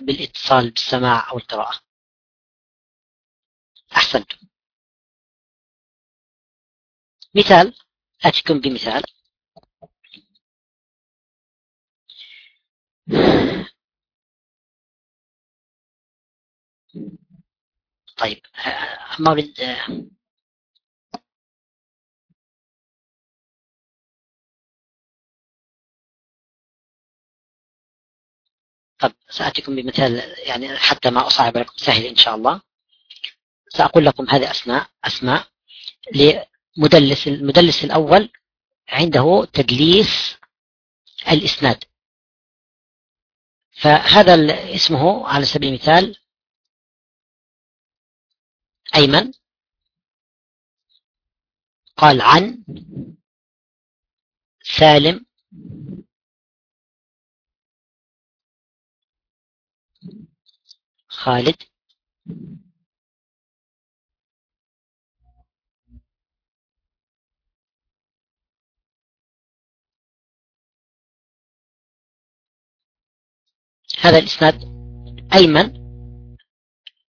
بالإتصال بالسماع أو القراءة. أحسنتم. مثال أتكم بمثال. طيب مولد طب سأتيكم بمثال يعني حتى ما أصعب لكم سهل إن شاء الله. سأقول لكم هذه أسماء أسماء لمدلس المدلس الأول عنده تدليس الإسناد. فهذا اسمه على سبيل المثال أيمن قال عن سالم خالد هذا الإسناد أيمن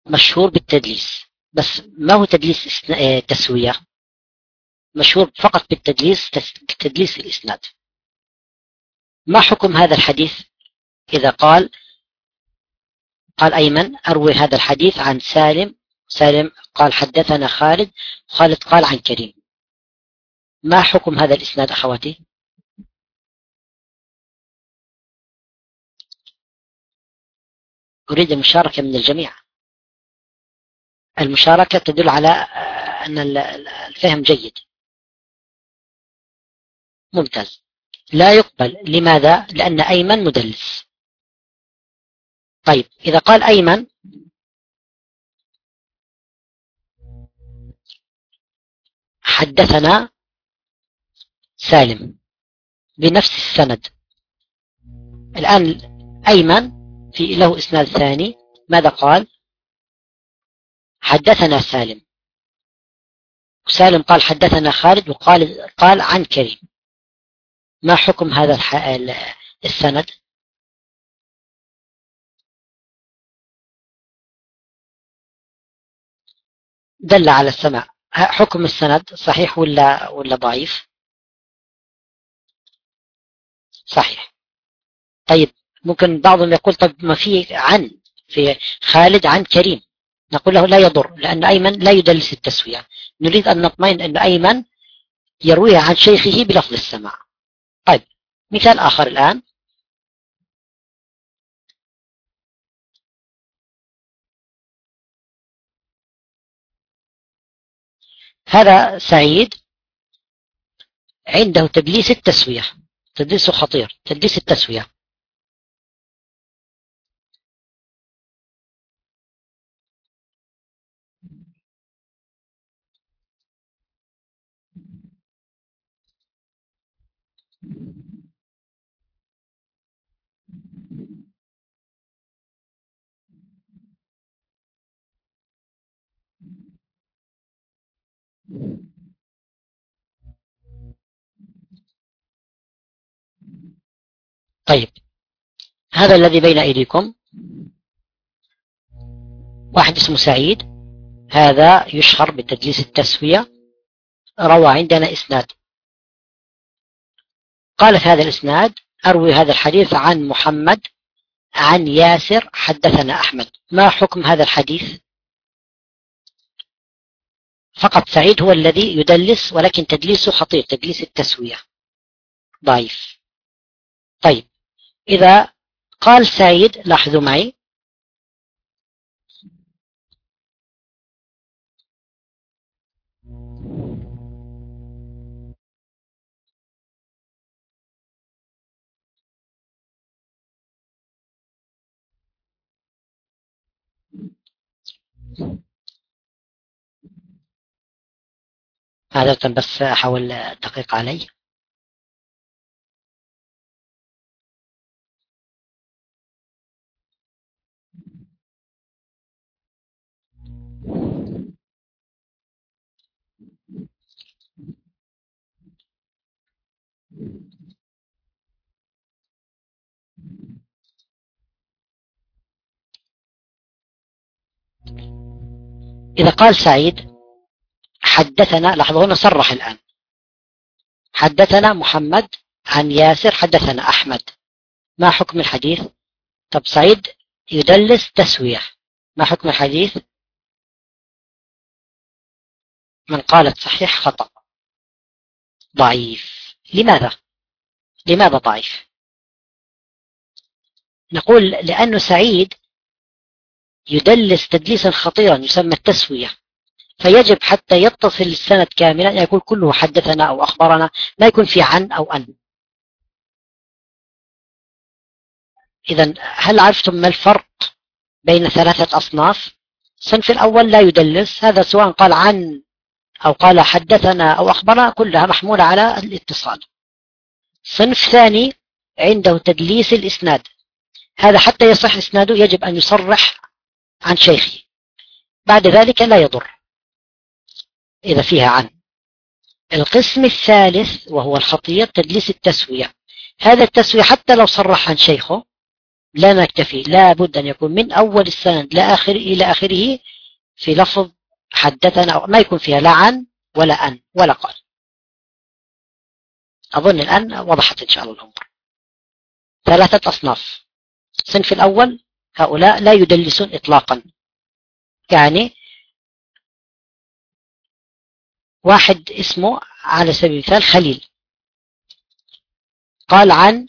مشهور بالتدليس بس ما هو تدليس آه، تسوية؟ مشهور فقط بالتدليس تدليس الإسناد. ما حكم هذا الحديث؟ إذا قال قال أيمن أروي هذا الحديث عن سالم سالم قال حدثنا خالد خالد قال عن كريم. ما حكم هذا الإسناد أخواتي؟ أريد المشاركة من الجميع. المشاركة تدل على آه، أن الفهم جيد. ممتاز. لا يقبل. لماذا؟ لأن أيمن مدلس. طيب إذا قال أيمن حدثنا سالم بنفس السند. الآن أيمن في له إسناد ثاني. ماذا قال؟ حدثنا سالم. سالم قال حدثنا خالد وقال قال عن كريم. ما حكم هذا السند؟ دل على السماع. حكم السند صحيح ولا ولا ضعيف؟ صحيح. طيب ممكن بعضهم يقول طب ما في عن في خالد عن كريم. نقول له لا يضر لأن أيمن لا يدلس التسوية. نريد أن نطمئن أن أيمن يرويها عن شيخه بلفظ السماع. طيب مثال آخر الآن. هذا سعيد عنده تدليس التسوية تدليسه خطير تدليس التسوية. طيب. هذا الذي بين أيديكم. واحد اسمه سعيد. هذا يشهر بتدليس التسوية. روى عندنا إسناد. قال في هذا الإسناد أروي هذا الحديث عن محمد عن ياسر حدثنا أحمد. ما حكم هذا الحديث؟ فقط سعيد هو الذي يدلس ولكن تدليسه خطير تدليس التسوية. ضعيف. طيب. إذا قال سعيد لاحظوا معي عادة بس أحاول أدقق عليه إذا قال سعيد حدثنا لاحظوا هنا صرح الآن. حدثنا محمد عن ياسر حدثنا أحمد. ما حكم الحديث؟ طب سعيد يدلس تسوية. ما حكم الحديث؟ من قالت صحيح خطأ. ضعيف. لماذا؟ لماذا ضعيف؟ نقول لأنه سعيد يدلس تدليسا خطيرا يسمى التسوية. فيجب حتى يتصل السند كاملا أن يكون كله حدثنا أو أخبرنا ما يكون في عن أو أن. إذا هل عرفتم ما الفرق بين ثلاثة أصناف؟ الصنف الأول لا يدلس هذا سواء قال عن أو قال حدثنا أو أخبرنا كلها محمولة على الاتصال. صنف ثاني عنده تدليس الإسناد. هذا حتى يصح إسناده يجب أن يصرح عن شيخه بعد ذلك لا يضر. إذا فيها عن. القسم الثالث وهو الخطير تدليس التسوية. هذا التسوية حتى لو صرح عن شيخه لا نكتفي. لا بد أن يكون من أول السند لآخر إلى آخره في لفظ حدثنا ما يكون فيها لا عن ولا أن ولا قال. أظن الآن وضحت إن شاء الله الأمور ثلاثة أصناف. الصنف الأول هؤلاء لا يدلسون إطلاقا. يعني واحد اسمه على سبيل المثال خليل. قال عن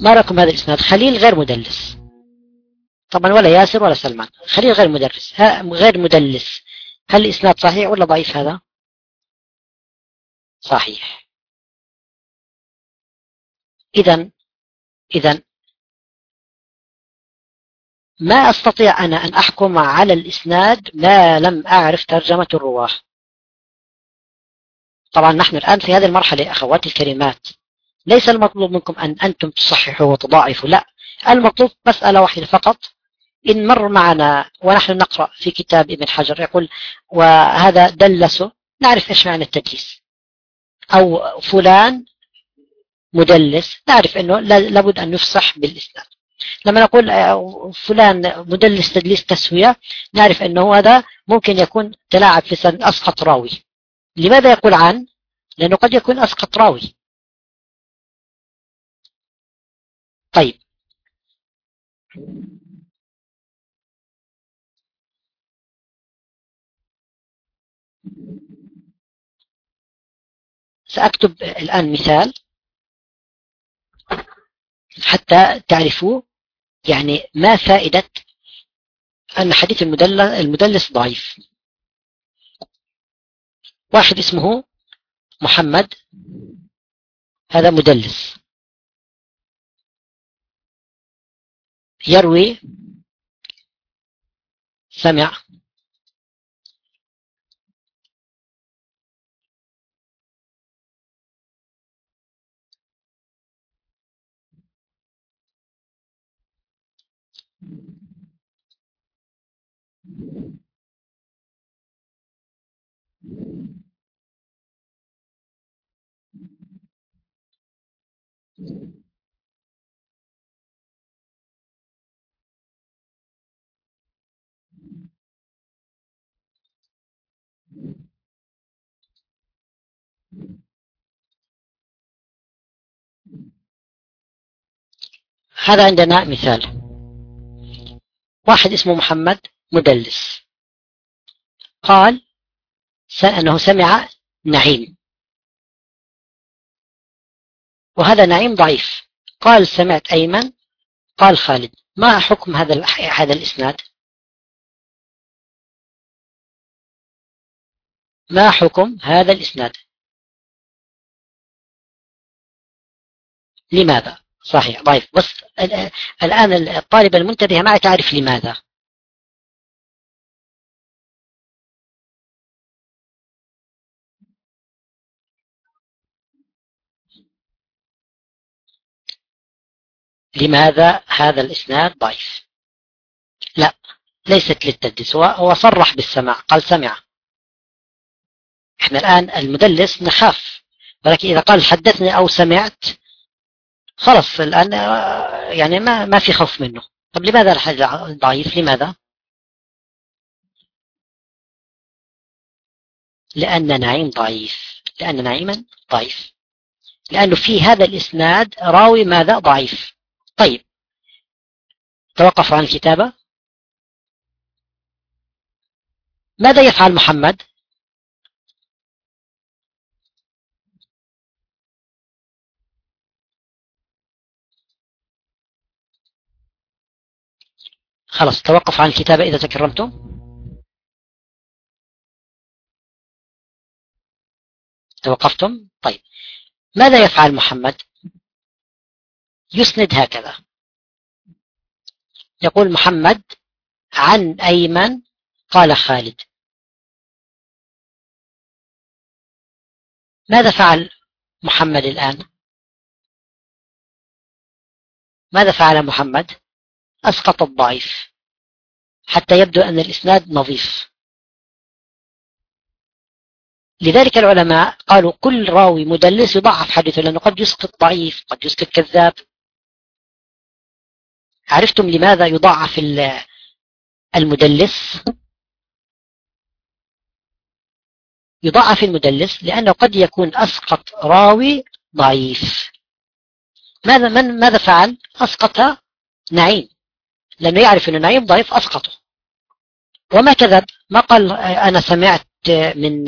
ما رقم هذا الإسناد؟ خليل غير مدلس. طبعا ولا ياسر ولا سلمان. خليل غير مدرس. غير مدلس. هل الإسناد صحيح ولا ضعيف هذا؟ صحيح. إذا إذا ما أستطيع أنا أن أحكم على الإسناد ما لم أعرف ترجمة الرواة. طبعا نحن الآن في هذه المرحلة أخواتي الكريمات. ليس المطلوب منكم أن أنتم تصححوا وتضاعفوا لا. المطلوب مسألة واحدة فقط. إن مر معنا ونحن نقرأ في كتاب ابن حجر يقول وهذا دلسه نعرف إيش معنى التدليس. أو فلان مدلس. نعرف أنه لابد أن يفصح بالإسناد. لما نقول آه، فلان مدلس تدليس تسوية نعرف أنه هذا ممكن يكون تلاعب في سن أسقط راوي. لماذا يقول عن؟ لأنه قد يكون أسقط راوي. طيب. سأكتب الآن مثال حتى تعرفوا يعني ما فائدة أن حديث المدلس ضعيف. واحد اسمه محمد هذا مدلس. يروي سمع. هذا عندنا مثال. واحد اسمه محمد. مدلس. قال أنه سمع نعيم. وهذا نعيم ضعيف. قال سمعت أيمن. قال خالد. ما حكم هذا هذا الإسناد؟ ما حكم هذا الإسناد؟ لماذا؟ صحيح ضعيف. بس الآن الطالبة المنتبهة ما تعرف لماذا. لماذا هذا الإسناد ضعيف؟ لا ليست للتدليس هو صرح بالسماع قال سمع. إحنا الآن المدلس نخاف ولكن إذا قال حدثني أو سمعت خلص الآن يعني ما ما في خوف منه. طب لماذا الحديث ضعيف؟ لماذا؟ لأن نعيم ضعيف. لأن نعيما ضعيف. لأنه في هذا الإسناد راوي ماذا ضعيف. طيب. توقف عن الكتابة. ماذا يفعل محمد؟ خلاص توقف عن الكتابة إذا تكرمتم. توقفتم؟ طيب. ماذا يفعل محمد؟ يسند هكذا. يقول محمد عن أيمن قال خالد. ماذا فعل محمد الآن؟ ماذا فعل محمد؟ أسقط الضعيف حتى يبدو أن الإسناد نظيف. لذلك العلماء قالوا كل راوي مدلس يضعف حديثه لأنه قد يسقط ضعيف قد يسقط كذاب. عرفتم لماذا يضعف المدلس؟ يضعف المدلس لأنه قد يكون أسقط راوي ضعيف. ماذا من ماذا فعل؟ أسقط نعيم. لأنه يعرف أن نعيم ضعيف أسقطه. وما كذب؟ ما قال أنا سمعت من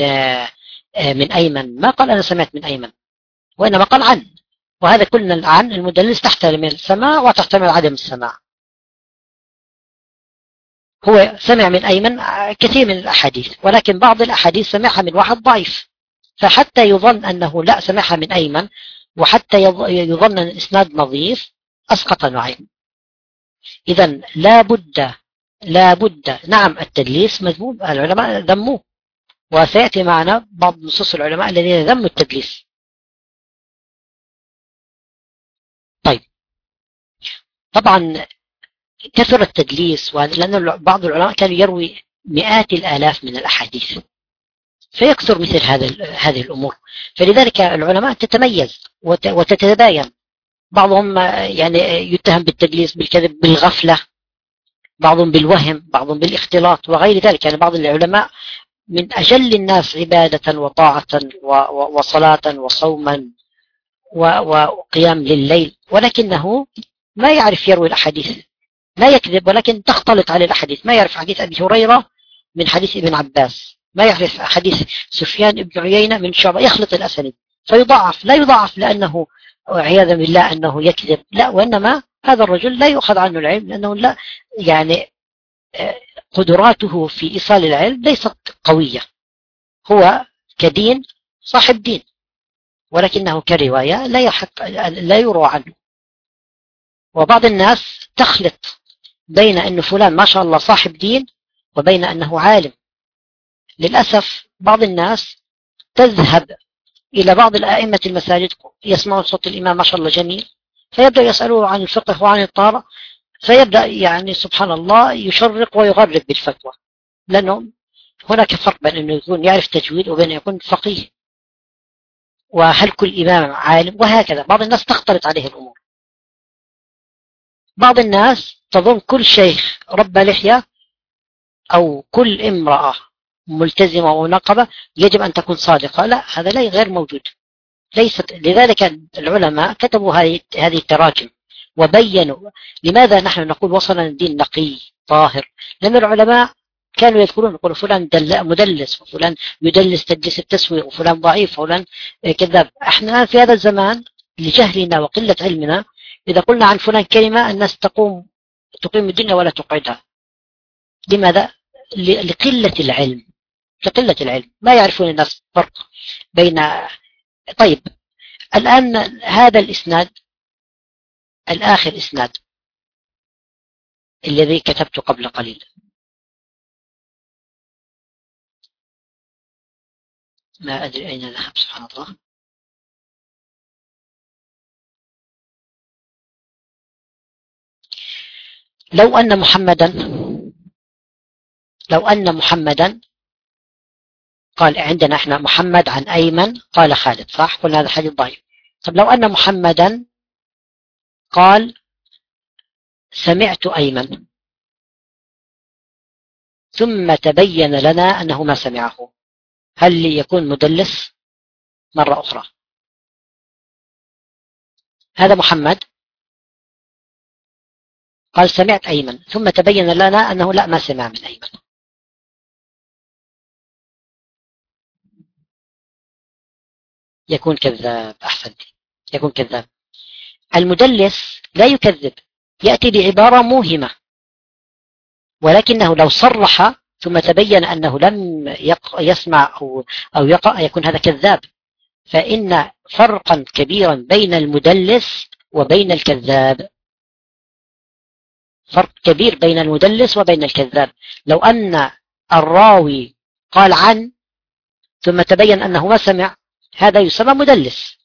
من أيمن. ما قال أنا سمعت من أيمن وإنما قال عن وهذا كلنا عن المدلس تحتمل السماع وتحتمل عدم السماع هو سمع من أيمن كثير من الأحاديث ولكن بعض الأحاديث سمعها من واحد ضعيف. فحتى يظن أنه لا سمعها من أيمن وحتى يظن أن الإسناد نظيف أسقط نعيم إذا لا بد لا بد نعم التدليس مذموم العلماء ذموه. وسيأتي معنا بعض نصوص العلماء الذين ذموا التدليس طيب طبعا كثر التدليس لأن بعض العلماء كانوا يروي مئات الآلاف من الأحاديث. فيكثر مثل هذا هذه الأمور. فلذلك العلماء تتميز وتتباين. بعضهم يعني يتهم بالتدليس بالكذب بالغفلة. بعضهم بالوهم بعضهم بالاختلاط وغير ذلك. يعني بعض العلماء من أجل الناس عبادة وطاعة وصلاة وصوما وقيام لليل. ولكنه ما يعرف يروي الأحاديث. لا يكذب ولكن تختلط عليه الأحاديث. ما يعرف حديث أبي هريرة من حديث ابن عباس. ما يعرف حديث سفيان بن عيينة من شعبة. يخلط الأسانيد. فيضعف لا يضعف لأنه عياذا بالله أنه يكذب. لا وإنما هذا الرجل لا يؤخذ عنه العلم لأنه لا يعني قدراته في إيصال العلم ليست قوية. هو كدين صاحب دين. ولكنه كرواية لا يحق لا يروى عنه. وبعض الناس تخلط بين أن فلان ما شاء الله صاحب دين وبين أنه عالم. للأسف بعض الناس تذهب إلى بعض الأئمة المساجد يسمعون صوت الإمام ما شاء الله جميل فيبدأ يسألوه عن الفقه وعن الطارة فيبدأ يعني سبحان الله يشرق ويغرب بالفتوى لأنه هناك فرق بين أنه يكون يعرف تجويد وبين يكون فقيه. وهل كل إمام عالم؟ وهكذا. بعض الناس تختلط عليه الأمور. بعض الناس تظن كل شيخ رب لحية أو كل امرأة ملتزمة ومنقبة يجب أن تكون صادقة. لا هذا غير موجود. ليست لذلك العلماء كتبوا هذه التراجم وبينوا لماذا نحن نقول وصلنا الدين نقي طاهر؟ لأن العلماء كانوا يذكرون يقولوا فلان مدلس وفلان يدلس تدليس التسويق وفلان ضعيف وفلان كذاب. إحنا في هذا الزمان لجهلنا وقلة علمنا إذا قلنا عن فلان كلمة الناس تقوم تقيم الدنيا ولا تقعدها. لماذا؟ لقلة العلم. لقلة العلم. ما يعرفون الناس فرق بين طيب الآن هذا الإسناد الآخر إسناد الذي كتبته قبل قليل. ما أدري أين ذهب سبحان الله. لو أن محمدا لو أن محمدا قال عندنا إحنا محمد عن أيمن قال خالد صح؟ قلنا هذا الحديث ضعيف. طب لو أن محمدا قال سمعت أيمن ثم تبين لنا أنه ما سمعه هل يكون مدلس؟ مرة أخرى. هذا محمد قال سمعت أيمن ثم تبين لنا أنه لا ما سمع من أيمن. يكون كذاب أحسنت يكون كذاب. المدلس لا يكذب يأتي بعبارة موهمة. ولكنه لو صرح ثم تبين أنه لم يسمع أو, أو يقع يكون هذا كذاب. فإن فرقا كبيرا بين المدلس وبين الكذاب. فرق كبير بين المدلس وبين الكذاب. لو أن الراوي قال عن ثم تبين أنه ما سمع هذا يسمى مدلس.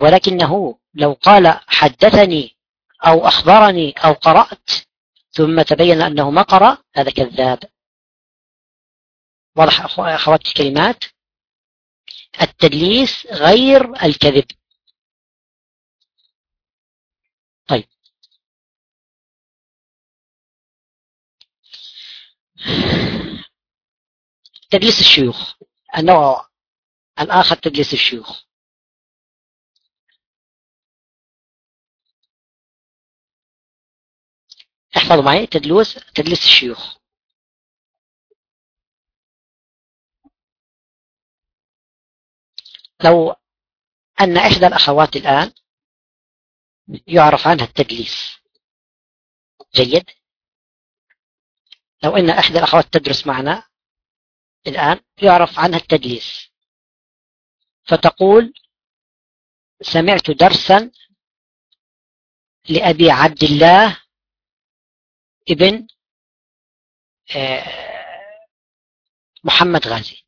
ولكنه لو قال حدثني أو أخبرني أو قرأت ثم تبين أنه ما قرأ هذا كذاب. واضح أخواتي الكلمات؟ التدليس غير الكذب طيب تدليس الشيوخ. النوع الآخر تدليس الشيوخ. احفظوا معي تدلوس تدليس الشيوخ. لو أن إحدى الأخوات الآن يعرف عنها التدليس جيد؟ لو أن إحدى الأخوات تدرس معنا الآن يعرف عنها التدليس فتقول سمعت درسا لأبي عبد الله ابن آه، محمد غازي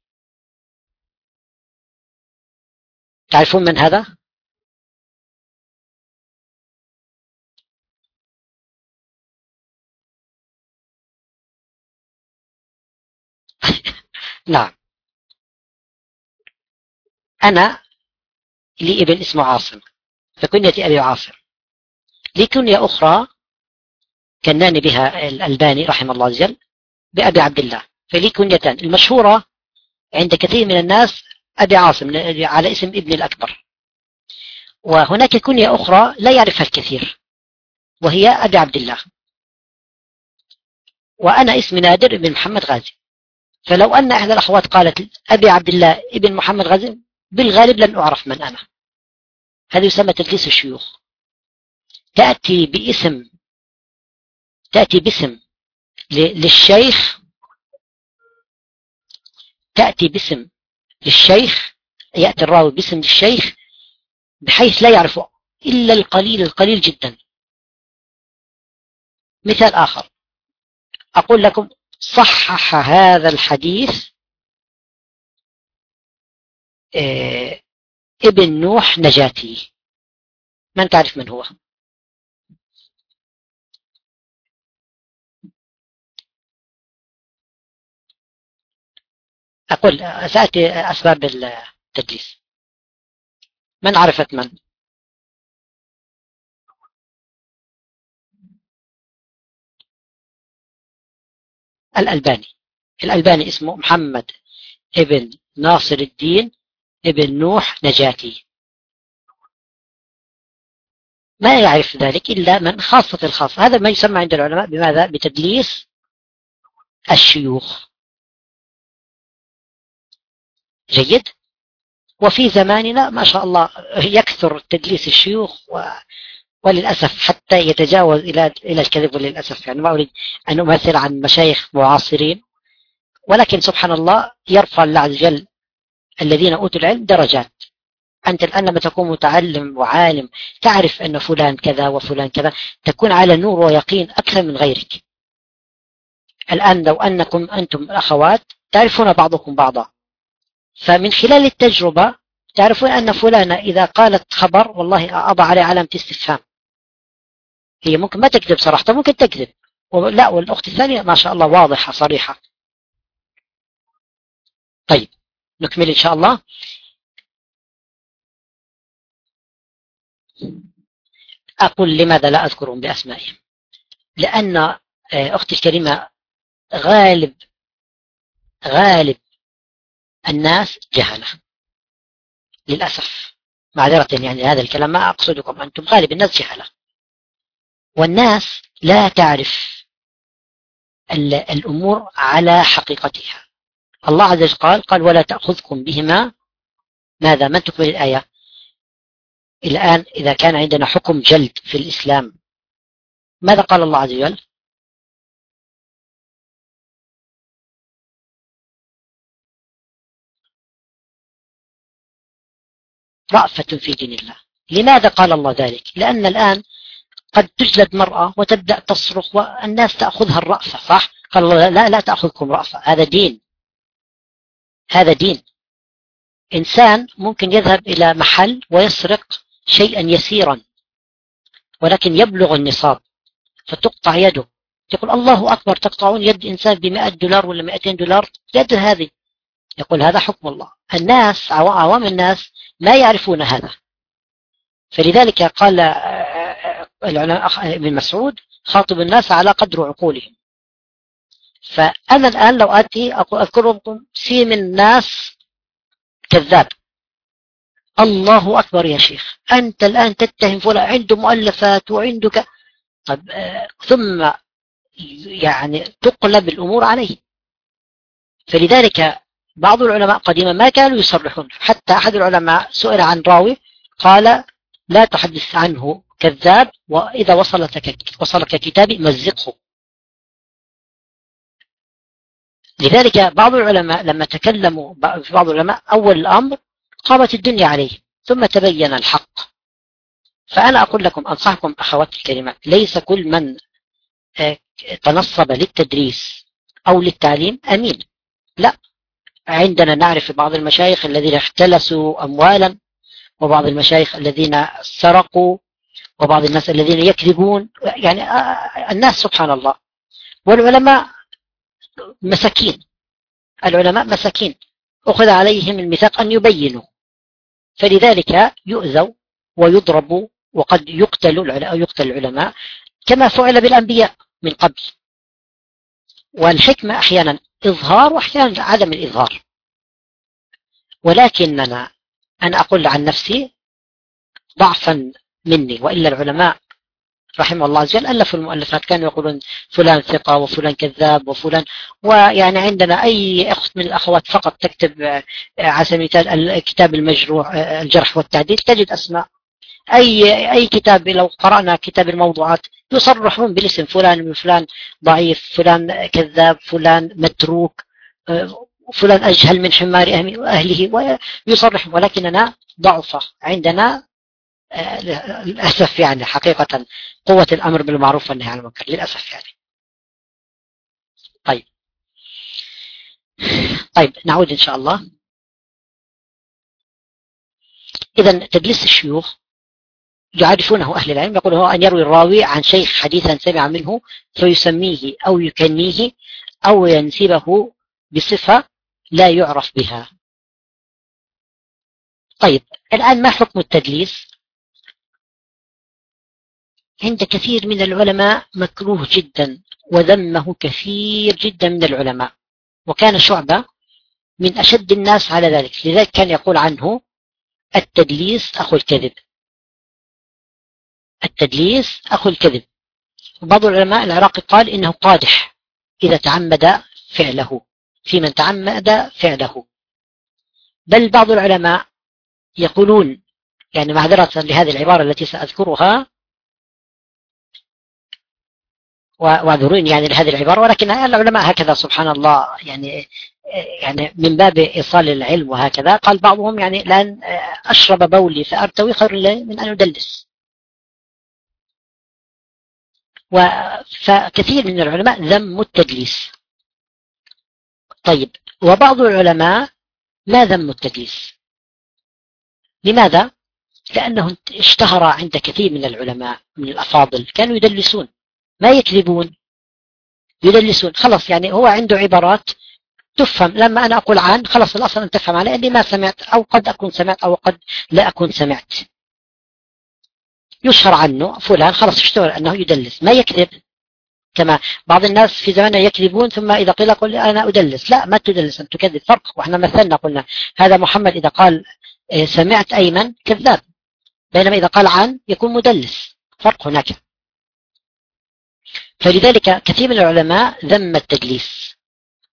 تعرفون من هذا؟ نعم. أنا لي ابن اسمه عاصم فكنيتي أبي عاصم. لي كنية أخرى كناني بها الألباني رحمه الله وجل بأبي عبد الله. فلي كنيتان المشهورة عند كثير من الناس أبي عاصم على اسم ابن الأكبر. وهناك كنية أخرى لا يعرفها الكثير وهي أبي عبد الله. وأنا اسمي نادر ابن محمد غازي. فلو أن إحدى الأخوات قالت أبي عبد الله ابن محمد غازي بالغالب لن أعرف من أنا. هذا يسمى تدليس الشيوخ. تأتي باسم تأتي باسم للشيخ تأتي باسم للشيخ يأتي الراوي باسم الشيخ بحيث لا يعرفه إلا القليل القليل جدا. مثال آخر. أقول لكم صحح هذا الحديث آه، ابن نوح نجاتي. من تعرف من هو؟ أقول سأتي أسباب التدليس. من عرفت من؟ الألباني. الألباني اسمه محمد ابن ناصر الدين ابن نوح نجاتي. ما يعرف ذلك إلا من خاصة الخاصة هذا ما يسمى عند العلماء بماذا؟ بتدليس الشيوخ. جيد. وفي زماننا ما شاء الله يكثر تدليس الشيوخ وللأسف حتى يتجاوز إلى إلى الكذب وللأسف يعني ما أريد أن أمثل عن مشايخ معاصرين ولكن سبحان الله يرفع الله عز وجل الذين أوتوا العلم درجات. أنت الآن لما تكون متعلم وعالم تعرف أن فلان كذا وفلان كذا تكون على نور ويقين أكثر من غيرك. الآن لو أنكم أنتم الأخوات تعرفون بعضكم بعضا. فمن خلال التجربة تعرفون أن فلانة إذا قالت خبر والله أضع عليه علامة استفهام. هي ممكن ما تكذب صراحة ممكن تكذب. لا والأخت الثانية ما شاء الله واضحة صريحة. طيب نكمل إن شاء الله. أقول لماذا لا أذكرهم بأسمائهم لأن آه، أختي الكريمة غالب غالب الناس جهلة. للأسف معذرة يعني هذا الكلام ما أقصدكم أنتم غالب الناس جهلة. والناس لا تعرف الأمور على حقيقتها. الله عز وجل قال قال ولا تأخذكم بهما ماذا؟ من تكمل الآية؟ الآن إذا كان عندنا حكم جلد في الإسلام ماذا قال الله عز وجل؟ رأفة في دين الله. لماذا قال الله ذلك؟ لأن الآن قد تجلد مرأة وتبدأ تصرخ والناس تأخذها الرأفة صح؟ قال الله لا لا تأخذكم رأفة هذا دين. هذا دين. إنسان ممكن يذهب إلى محل ويسرق شيئا يسيرا ولكن يبلغ النصاب فتقطع يده. يقول الله أكبر تقطعون يد إنسان بمئة دولار ولا مئتين دولار؟ يد هذه. يقول هذا حكم الله. الناس عوام الناس لا يعرفون هذا. فلذلك قال العلماء ابن مسعود خاطب الناس على قدر عقولهم. فأنا الآن لو آتي أذكركم في من الناس كذاب. الله أكبر يا شيخ. أنت الآن تتهم فلان عنده مؤلفات وعندك طب آه، ثم يعني تقلب الأمور عليه. فلذلك بعض العلماء قديما ما كانوا يصرحون. حتى أحد العلماء سئل عن راوي قال لا تحدث عنه. كذاب وإذا وصلتك وصلك كتابي مزقه. لذلك بعض العلماء لما تكلموا بعض العلماء أول الأمر قامت الدنيا عليه ثم تبين الحق. فأنا أقول لكم أنصحكم أخواتي الكريمات ليس كل من آه، تنصب للتدريس أو للتعليم أمين. لا. عندنا نعرف بعض المشايخ الذين اختلسوا أموالا وبعض المشايخ الذين سرقوا وبعض الناس الذين يكذبون يعني آه، آه، الناس سبحان الله. والعلماء مساكين. العلماء مساكين. أخذ عليهم الميثاق أن يبينوا. فلذلك يؤذوا ويضربوا وقد يقتل العلماء, يقتل العلماء كما فعل بالأنبياء من قبل. والحكمة أحيانا إظهار وأحيانا عدم الإظهار. ولكننا أنا أقول عن نفسي ضعفا مني وإلا العلماء رحمه الله عز وجل ألفوا المؤلفات كانوا يقولون فلان ثقة وفلان كذاب وفلان ويعني عندنا أي أخت من الأخوات فقط تكتب آه، على سبيل المثال الكتاب المجروح آه، الجرح والتعديل تجد أسماء. أي أي كتاب لو قرأنا كتاب الموضوعات يصرحون بالاسم فلان من فلان ضعيف فلان كذاب فلان متروك آه، فلان أجهل من حمار أهله ويصرح ولكننا ضعفة عندنا للأسف يعني حقيقة قوة الأمر بالمعروف والنهي عن المنكر للأسف يعني. طيب. طيب نعود إن شاء الله. إذا تدليس الشيوخ يعرفونه أهل العلم يقول هو أن يروي الراوي عن شيخ حديثا سمع منه فيسميه أو يكنيه أو ينسبه بصفة لا يعرف بها. طيب الآن ما حكم التدليس عند كثير من العلماء مكروه جدا وذمه كثير جدا من العلماء. وكان شعبة من أشد الناس على ذلك. لذلك كان يقول عنه التدليس أخو الكذب. التدليس أخو الكذب. وبعض العلماء العراقي قال إنه قادح إذا تعمد فعله في من تعمد فعله. بل بعض العلماء يقولون يعني معذرة لهذه العبارة التي سأذكرها واعذروني يعني لهذه العبارة ولكن العلماء هكذا سبحان الله يعني يعني من باب إيصال العلم وهكذا قال بعضهم يعني لأن أشرب بولي فأرتوي خير من أن أدلس. فكثير من العلماء ذم التدليس. طيب وبعض العلماء ما ذم التدليس. لماذا؟ لأنه اشتهر عند كثير من العلماء من الأفاضل كانوا يدلسون. ما يكذبون. يدلسون. خلاص يعني هو عنده عبارات تفهم. لما أنا أقول عن خلاص الأصل أن تفهم علي أني ما سمعت أو قد أكون سمعت أو قد لا أكون سمعت. يشهر عنه فلان خلاص اشتهر أنه يدلس. ما يكذب. كما بعض الناس في زماننا يكذبون ثم إذا قيل قل أنا أدلس. لا ما تدلس. أن تكذب. فرق. وإحنا مثلنا قلنا هذا محمد إذا قال إيه، سمعت أيمن كذاب. بينما إذا قال عن يكون مدلس. فرق هناك. فلذلك كثير من العلماء ذم التدليس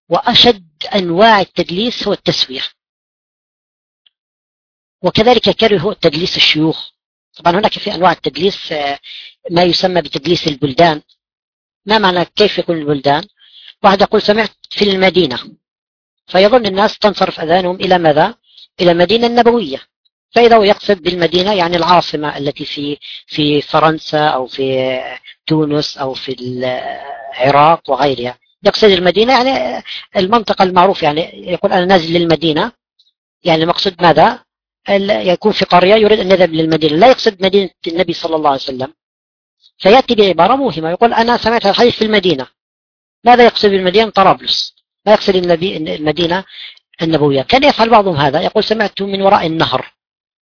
وأشد أنواع التدليس هو التسوية وكذلك كرهوا تدليس الشيوخ. طبعا هناك في أنواع التدليس آه، ما يسمى بتدليس البلدان. ما معنى كيف يكون البلدان؟ واحد يقول سمعت في المدينة فيظن الناس تنصرف أذانهم إلى ماذا؟ إلى المدينة النبوية. فإذا هو يقصد بالمدينة يعني العاصمة التي في في فرنسا أو في تونس أو في العراق وغيرها. يقصد المدينة يعني المنطقة المعروف يعني يقول أنا نازل للمدينة. يعني المقصود ماذا؟ يكون في قرية يريد أن يذهب للمدينة. لا يقصد مدينة النبي صلى الله عليه وسلم. فيأتي بعبارة موهمة يقول أنا سمعت الحديث في المدينة. ماذا يقصد بالمدينة؟ طرابلس. لا يقصد النبي المدينة النبوية. كان يفعل بعضهم هذا يقول سمعت من وراء النهر.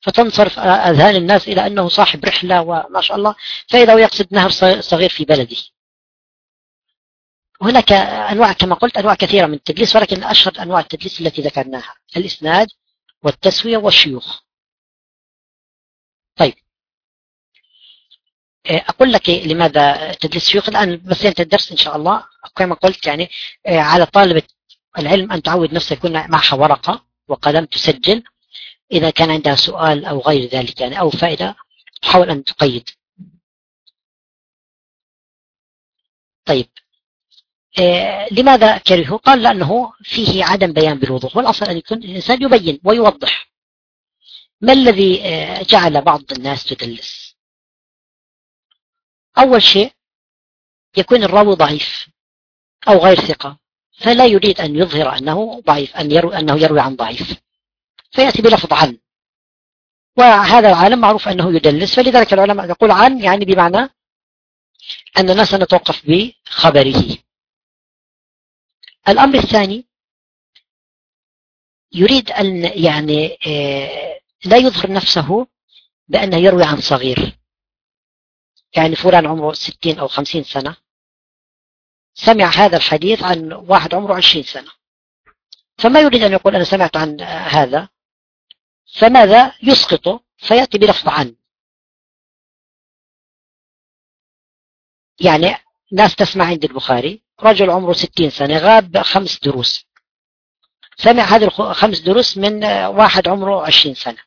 فتنصرف أذهان الناس إلى أنه صاحب رحلة وما شاء الله فإذا هو يقصد نهر صغير في بلده. هناك أنواع كما قلت أنواع كثيرة من التدليس ولكن أشهر أنواع التدليس التي ذكرناها الإسناد والتسوية والشيوخ. طيب. أقول لك لماذا تدليس الشيوخ الآن بس أنت الدرس إن شاء الله. كما قلت يعني على طالبة العلم أن تعود نفسك معها ورقة وقلم تسجل. إذا كان عندها سؤال أو غير ذلك يعني أو فائدة تحاول أن تقيد. طيب. آه لماذا كرهه؟ قال لأنه فيه عدم بيان بالوضوح. والأصل أن يكون الإنسان يبين ويوضح ما الذي آه جعل بعض الناس تدلس. أول شيء يكون الراوي ضعيف أو غير ثقة فلا يريد أن يظهر أنه ضعيف أن يروي أنه يروي عن ضعيف. فيأتي بلفظ عن. وهذا العالم معروف أنه يدلس فلذلك العلماء يقول عن يعني بمعنى أننا سنتوقف بخبره. الأمر الثاني يريد أن يعني آه، لا يظهر نفسه بأنه يروي عن صغير. يعني فلان عمره 60 أو 50 سنة. سمع هذا الحديث عن واحد عمره 20 سنة. فما يريد أن يقول أنا سمعت عن هذا. فماذا يسقطه فيأتي بلفظ عن. يعني ناس تسمع عند البخاري رجل عمره 60 سنة غاب خمس دروس. سمع هذه الخمس دروس من واحد عمره 20 سنة.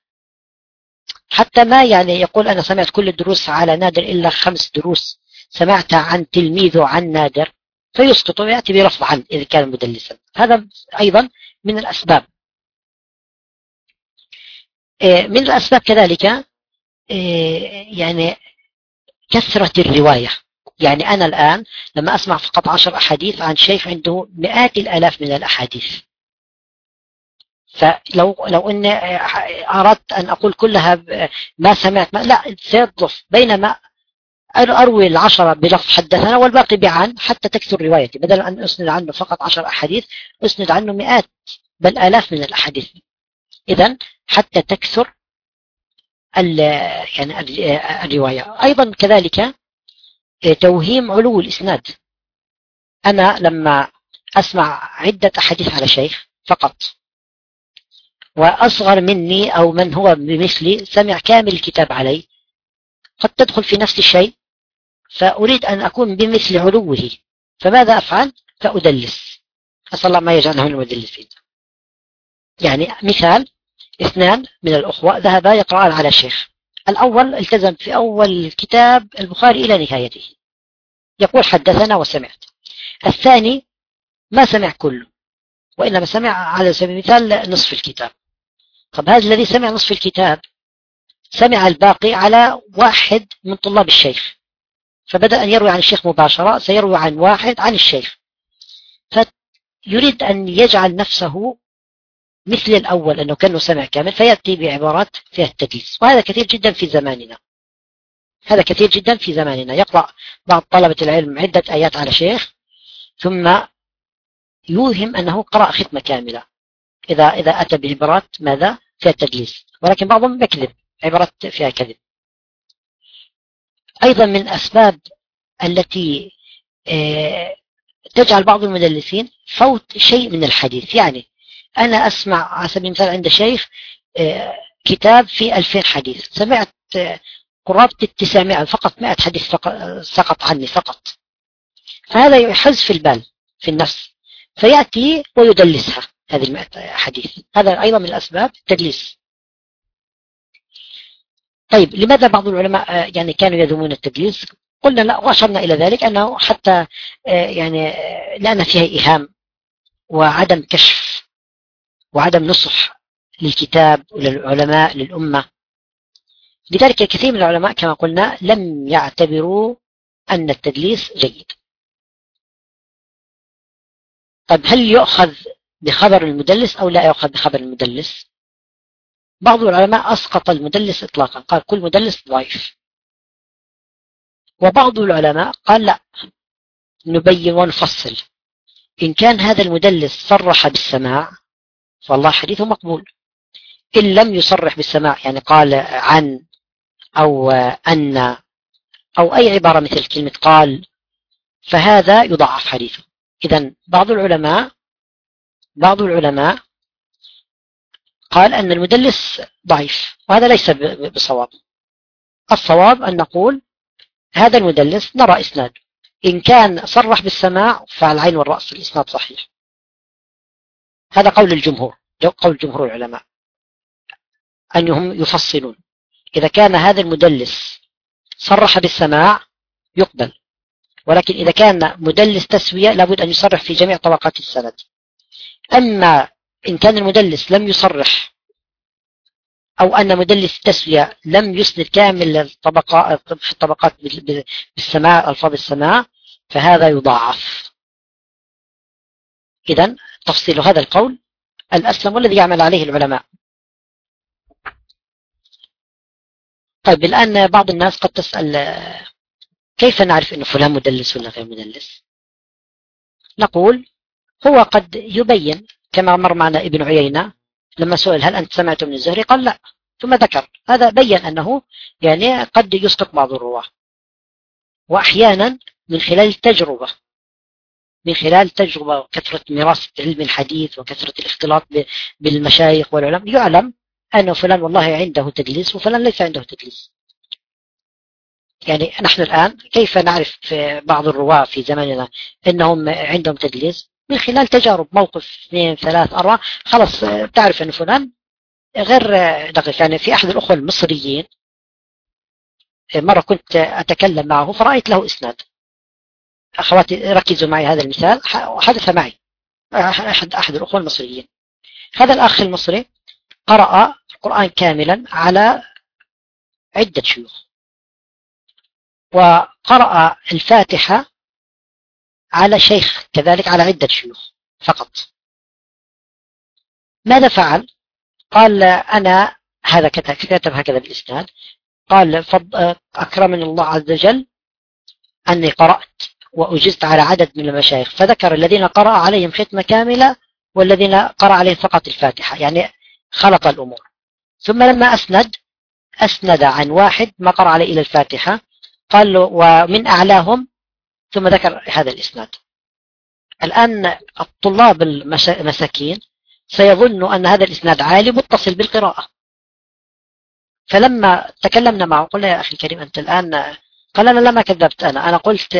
حتى ما يعني يقول أنا سمعت كل الدروس على نادر إلا خمس دروس سمعتها عن تلميذه عن نادر فيسقط ويأتي بلفظ عن إذا كان مدلسا. هذا أيضا من الأسباب. من الأسباب كذلك آه، يعني كثرة الرواية. يعني أنا الآن لما أسمع فقط عشر أحاديث عن شيخ عنده مئات الآلاف من الأحاديث. فلو لو أن أردت أن أقول كلها ما سمعت ما لا سيضف بينما أروي العشرة بلفظ حدثنا والباقي بعن حتى تكثر روايتي. بدل أن أسند عنه فقط عشر أحاديث أسند عنه مئات بل آلاف من الأحاديث. إذا حتى تكثر يعني الرواية. أيضا كذلك توهيم علو الإسناد. أنا لما أسمع عدة أحاديث على شيخ فقط وأصغر مني أو من هو بمثلي سمع كامل الكتاب علي قد تدخل في نفس الشيء فأريد أن أكون بمثل علوه فماذا أفعل؟ فأدلس. أسأل الله ما يجعلنا من المدلسين. يعني مثال اثنان من الأخوة ذهبا يقرأان على الشيخ الأول التزم في أول كتاب البخاري إلى نهايته. يقول حدثنا وسمعت. الثاني ما سمع كله وإنما سمع على سبيل المثال نصف الكتاب. طب هذا الذي سمع نصف الكتاب؟ سمع الباقي على واحد من طلاب الشيخ. فبدأ أن يروي عن الشيخ مباشرة سيروي عن واحد عن الشيخ. فيريد أن يجعل نفسه مثل الأول أنه كأنه سمع كامل فيأتي بعبارات فيها التدليس. وهذا كثير جدا في زماننا. هذا كثير جدا في زماننا. يقرأ بعض طلبة العلم عدة آيات على شيخ ثم يوهم أنه قرأ ختمة كاملة. إذا إذا أتى بعبارات ماذا؟ فيها تدليس ولكن بعضهم يكذب عبارات فيها كذب. أيضا من الأسباب التي آه، تجعل بعض المدلسين فوت شيء من الحديث. يعني أنا أسمع على سبيل المثال عند شيخ آه، كتاب في 2000 حديث. سمعت آه، قرابة التسعمائة فقط 100 حديث سقط عني فقط. فهذا يحز في البال في النفس. فيأتي ويدلسها هذه المئة حديث. هذا أيضا من الأسباب التدليس. طيب لماذا بعض العلماء آه، يعني كانوا يذمون التدليس؟ قلنا لا وأشرنا إلى ذلك أنه حتى يعني لأن فيها إيهام وعدم كشف وعدم نصح للكتاب وللعلماء للأمة. لذلك كثير من العلماء كما قلنا لم يعتبروا أن التدليس جيد. طيب هل يؤخذ بخبر المدلس أو لا يؤخذ بخبر المدلس؟ بعض العلماء أسقط المدلس إطلاقا قال كل مدلس ضعيف. وبعض العلماء قال لا نبين ونفصل. إن كان هذا المدلس صرح بالسماع فالله حديثه مقبول. إن لم يصرح بالسماع يعني قال عن أو أن أو أي عبارة مثل كلمة قال فهذا يضعف حديثه. إذا بعض العلماء بعض العلماء قال أن المدلس ضعيف وهذا ليس بصواب. الصواب أن نقول هذا المدلس نرى إسناد إن كان صرح بالسماع فالعين والرأس الإسناد صحيح. هذا قول الجمهور قول جمهور العلماء أنهم يفصلون. إذا كان هذا المدلس صرح بالسماع يقبل. ولكن إذا كان مدلس تسوية لابد أن يصرح في جميع طبقات السند. أما إن كان المدلس لم يصرح أو أن مدلس التسوية لم يسند كامل الطبقات في الطبقات بالسماع ألفاظ السماع فهذا يضاعف. إذا تفصيل هذا القول الأسلم والذي يعمل عليه العلماء. طيب الآن بعض الناس قد تسأل كيف نعرف أن فلان مدلس ولا غير مدلس؟ نقول هو قد يبين كما مر معنا ابن عيينة لما سئل هل أنت سمعت من الزهري؟ قال لا ثم ذكر. هذا بين أنه يعني قد يسقط بعض الرواة وأحيانا من خلال التجربة من خلال تجربة وكثرة ميراث علم الحديث وكثرة الاختلاط بالمشايخ والعلماء يعلم أن فلان والله عنده تدليس وفلان ليس عنده تدليس يعني نحن الآن كيف نعرف بعض الرواة في زماننا أنهم عندهم تدليس من خلال تجارب موقف اثنين ثلاث أربعة خلاص تعرف أن فلان غير دقيق. يعني في أحد الأخوة المصريين مرة كنت أتكلم معه فرأيت له إسناد. أخواتي ركزوا معي هذا المثال وحدث معي. أحد أحد الأخوة المصريين. هذا الأخ المصري قرأ القرآن كاملا على عدة شيوخ. وقرأ الفاتحة على شيخ كذلك على عدة شيوخ فقط. ماذا فعل؟ قال أنا هذا كتب هكذا بالإسناد قال أكرمني الله عز وجل أني قرأت وأجزت على عدد من المشايخ. فذكر الذين قرأ عليهم ختمة كاملة والذين قرأ عليهم فقط الفاتحة. يعني خلط الأمور. ثم لما أسند أسند عن واحد ما قرأ عليه إلى الفاتحة. قال له ومن أعلاهم ثم ذكر هذا الإسناد. الآن الطلاب المساكين سيظن أن هذا الإسناد عالي متصل بالقراءة. فلما تكلمنا معه قلنا يا أخي الكريم أنت الآن قال أنا لما كذبت أنا. أنا قلت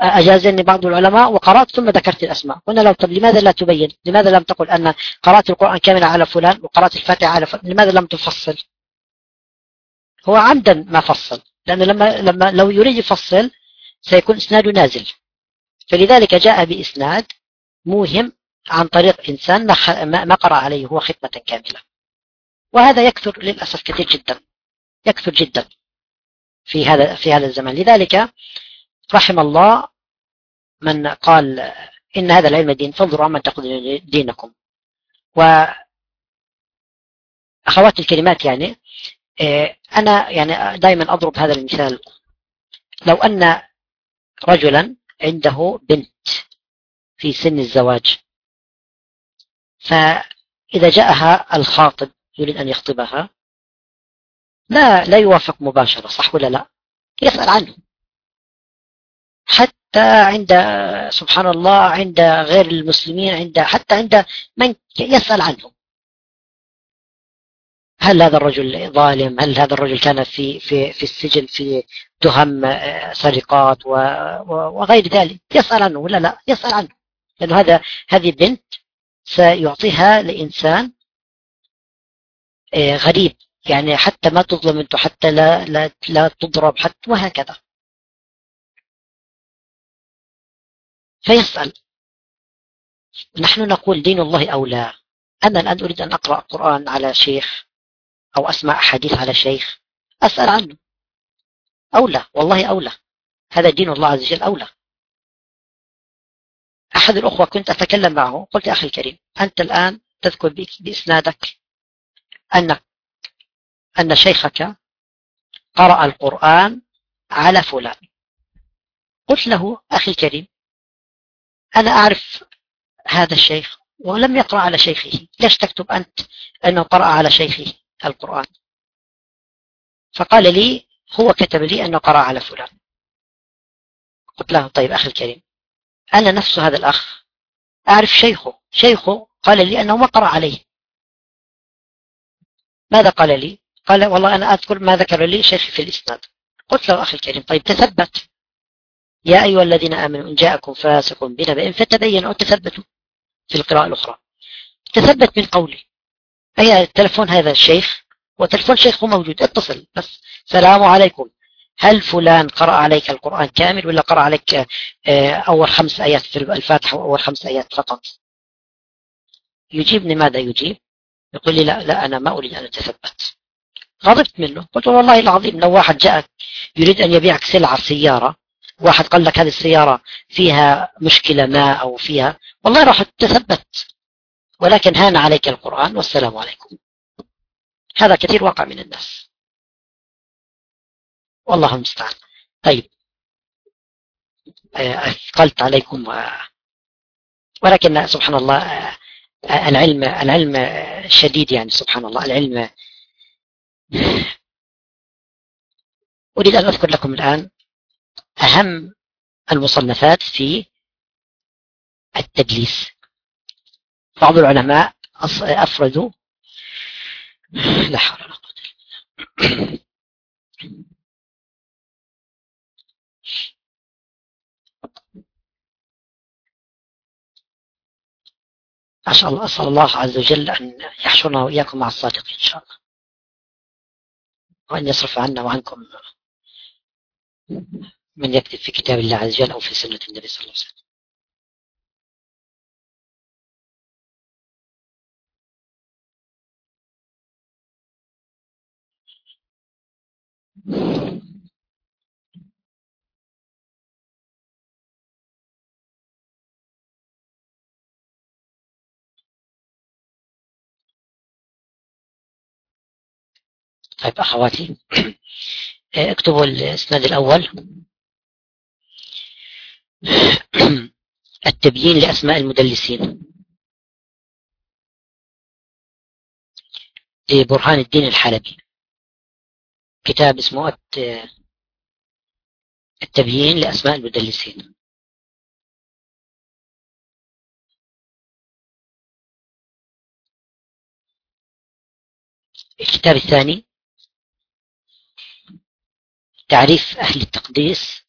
أجازني بعض العلماء وقرأت ثم ذكرت الأسماء. قلنا له طب لماذا لا تبين؟ لماذا لم تقل أن قرأت القرآن كاملا على فلان وقرأت الفاتحة على فلان لماذا لم تفصل؟ هو عمدا ما فصل. لأنه لما, لما لو يريد يفصل سيكون إسناده نازل. فلذلك جاء بإسناد موهم عن طريق إنسان ما, ما قرأ عليه هو ختمة كاملة. وهذا يكثر للأسف كثير جدا. يكثر جدا. في هذا في هذا الزمان. لذلك رحم الله من قال إن هذا العلم دين فانظروا عمن تأخذون دينكم. وأخوات الكلمات يعني آه، أنا يعني دائما أضرب هذا المثال. لو أن رجلا عنده بنت في سن الزواج فإذا جاءها الخاطب يريد أن يخطبها لا لا يوافق مباشرة صح ولا لا؟ يسأل عنه. حتى عند سبحان الله عند غير المسلمين عند حتى عند من يسأل عنهم هل هذا الرجل ظالم؟ هل هذا الرجل كان في في في السجن في تهم آه، سرقات وغير ذلك؟ يسأل عنه ولا لا؟ يسأل عنه. لأنه هذا هذه بنت سيعطيها لإنسان آه، غريب. يعني حتى ما تظلم انت حتى لا لا لا تضرب حتى وهكذا. فيسأل. نحن نقول دين الله أولى. أنا الآن أريد أن أقرأ القرآن على شيخ أو أسمع أحاديث على شيخ. أسأل عنه. أولى والله أولى. هذا دين الله عز وجل أولى. أحد الأخوة كنت أتكلم معه قلت يا أخي الكريم أنت الآن تذكر بإسنادك أن أن شيخك قرأ القرآن على فلان. قلت له أخي الكريم أنا أعرف هذا الشيخ ولم يقرأ على شيخه. ليش تكتب أنت أنه قرأ على شيخه القرآن? فقال لي هو كتب لي أنه قرأ على فلان. قلت له طيب أخي الكريم أنا نفس هذا الأخ. أعرف شيخه. شيخه قال لي أنه ما قرأ عليه. ماذا قال لي؟ قال والله أنا أذكر ما ذكر لي شيخي في الإسناد. قلت له أخي الكريم طيب تثبت. يا أيها الذين آمنوا إن جاءكم فاسق بنبأ فتبينوا تثبتوا في القراءة الأخرى. تثبت من قولي. هي التلفون هذا الشيخ؟ وتلفون شيخه موجود اتصل بس. سلام عليكم. هل فلان قرأ عليك القرآن كامل ولا قرأ عليك آه، أول خمس آيات في الفاتحة وأول خمس آيات فقط؟ يجيبني ماذا يجيب؟ يقول لي لا لا أنا ما أريد أن أتثبت. غضبت منه. قلت والله العظيم لو واحد جاءك يريد أن يبيعك سلعة سيارة واحد قال لك هذه السيارة فيها مشكلة ما أو فيها والله راح تثبت. ولكن هان عليك القرآن والسلام عليكم. هذا كثير وقع من الناس. والله المستعان. طيب. أثقلت عليكم ولكن سبحان الله العلم العلم شديد يعني سبحان الله. العلم أريد أن أذكر لكم الآن أهم المصنفات في التدليس. بعض العلماء أفردوا. لا حول ولا قوة أسأل الله عز وجل أن يحشرنا وإياكم مع الصادقين إن شاء الله. وأن يصرف عنا وعنكم من يكتب في كتاب الله عز وجل أو في سنة النبي صلى الله عليه وسلم. طيب أخواتي اكتبوا الإسناد الأول. التبيين لأسماء المدلسين. لبرهان الدين الحلبي. كتاب اسمه التبيين لأسماء المدلسين. الكتاب الثاني تعريف أهل التقديس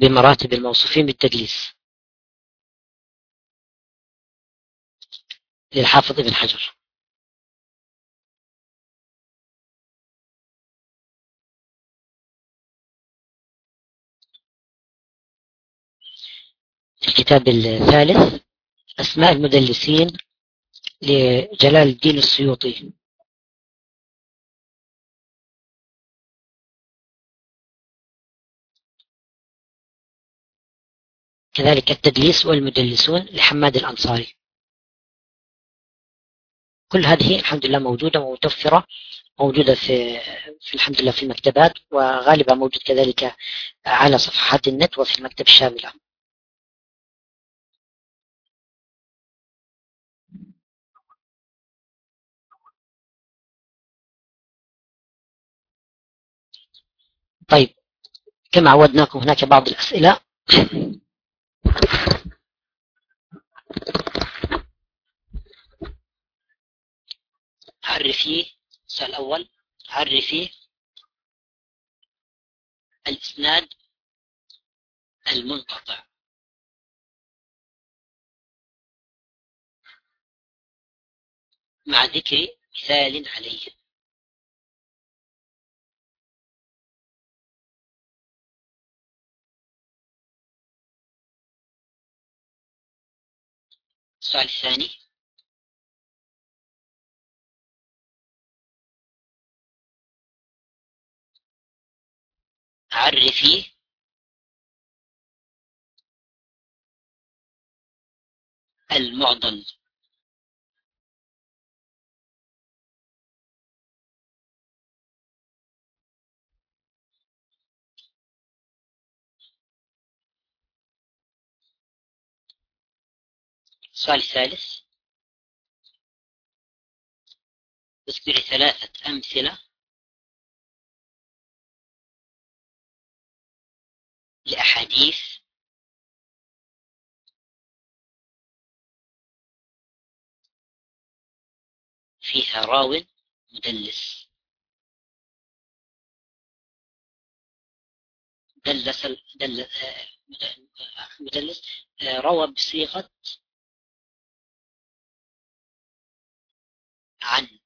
بمراتب الموصوفين بالتدليس. للحافظ ابن حجر. الكتاب الثالث أسماء المدلسين لجلال الدين السيوطي. كذلك التدليس والمدلسون لحماد الأنصاري. كل هذه الحمد لله موجودة ومتوفرة موجودة في, في الحمد لله في المكتبات وغالبا موجود كذلك على صفحات النت وفي المكتب الشاملة. طيب كما عودناكم هناك بعض الأسئلة. عرفي السؤال الأول عرفي الإسناد المنقطع. مع ذكر مثال عليه. السؤال الثاني. عرفي. المعضل. السؤال الثالث اذكري ثلاثة أمثلة. لأحاديث. فيها راو مدلس. دلس مدلس. روى بصيغة عن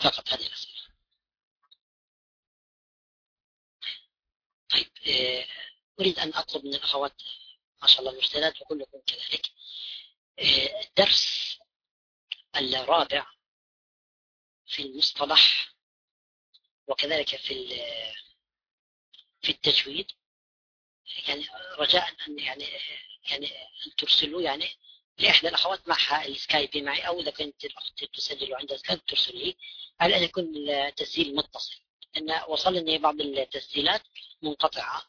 فقط هذه الأسئلة. طيب آه، أريد أن أطلب من الأخوات ما شاء الله المرسلات وكلكم كذلك. آه، الدرس الرابع في المصطلح وكذلك في في التجويد. يعني رجاء أن يعني يعني أن ترسلوا يعني لإحدى الأخوات معها السكايب معي أو إذا كنت الأخت تسجل عندها سكايب ترسل لي على أن يكون التسجيل متصل. أن وصلني بعض التسجيلات منقطعة.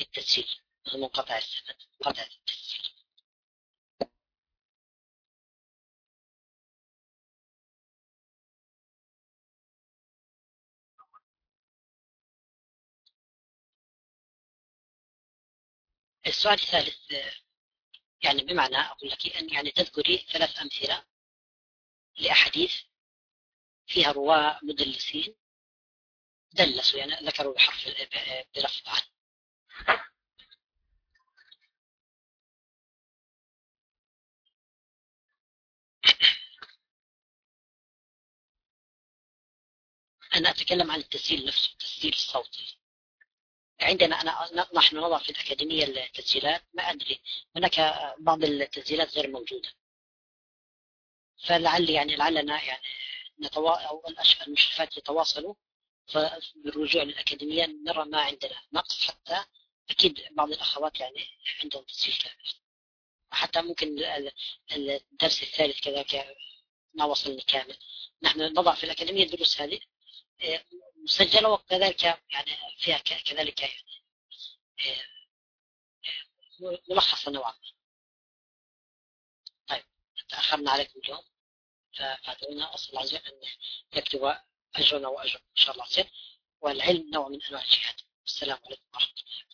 التسجيل منقطع السند منقطع التسجيل. السؤال الثالث يعني بمعنى أقول لك أن يعني تذكري ثلاث أمثلة لأحاديث فيها رواة مدلسين دلسوا يعني ذكروا بحرف بلفظ عن أنا أتكلم عن التسجيل نفسه التسجيل الصوتي. عندنا أنا نحن نضع في الأكاديمية التسجيلات ما أدري. هناك بعض التسجيلات غير موجودة. فلعل يعني لعلنا يعني نتوا أو المشرفات يتواصلوا فبالرجوع للأكاديمية نرى ما عندنا نقص حتى أكيد بعض الأخوات يعني عندهم تسجيل حتى ممكن الدرس الثالث كذلك ما وصلني كامل. نحن نضع في الأكاديمية الدروس هذه. مسجلة وكذلك يعني فيها كذلك يعني ملخصة نوعا ما طيب تأخرنا عليكم اليوم. فأدعونا أصل عز أن يكتب أجرنا وأجر إن شاء الله عز والعلم نوع من أنواع الجهاد. السلام عليكم ورحمة الله.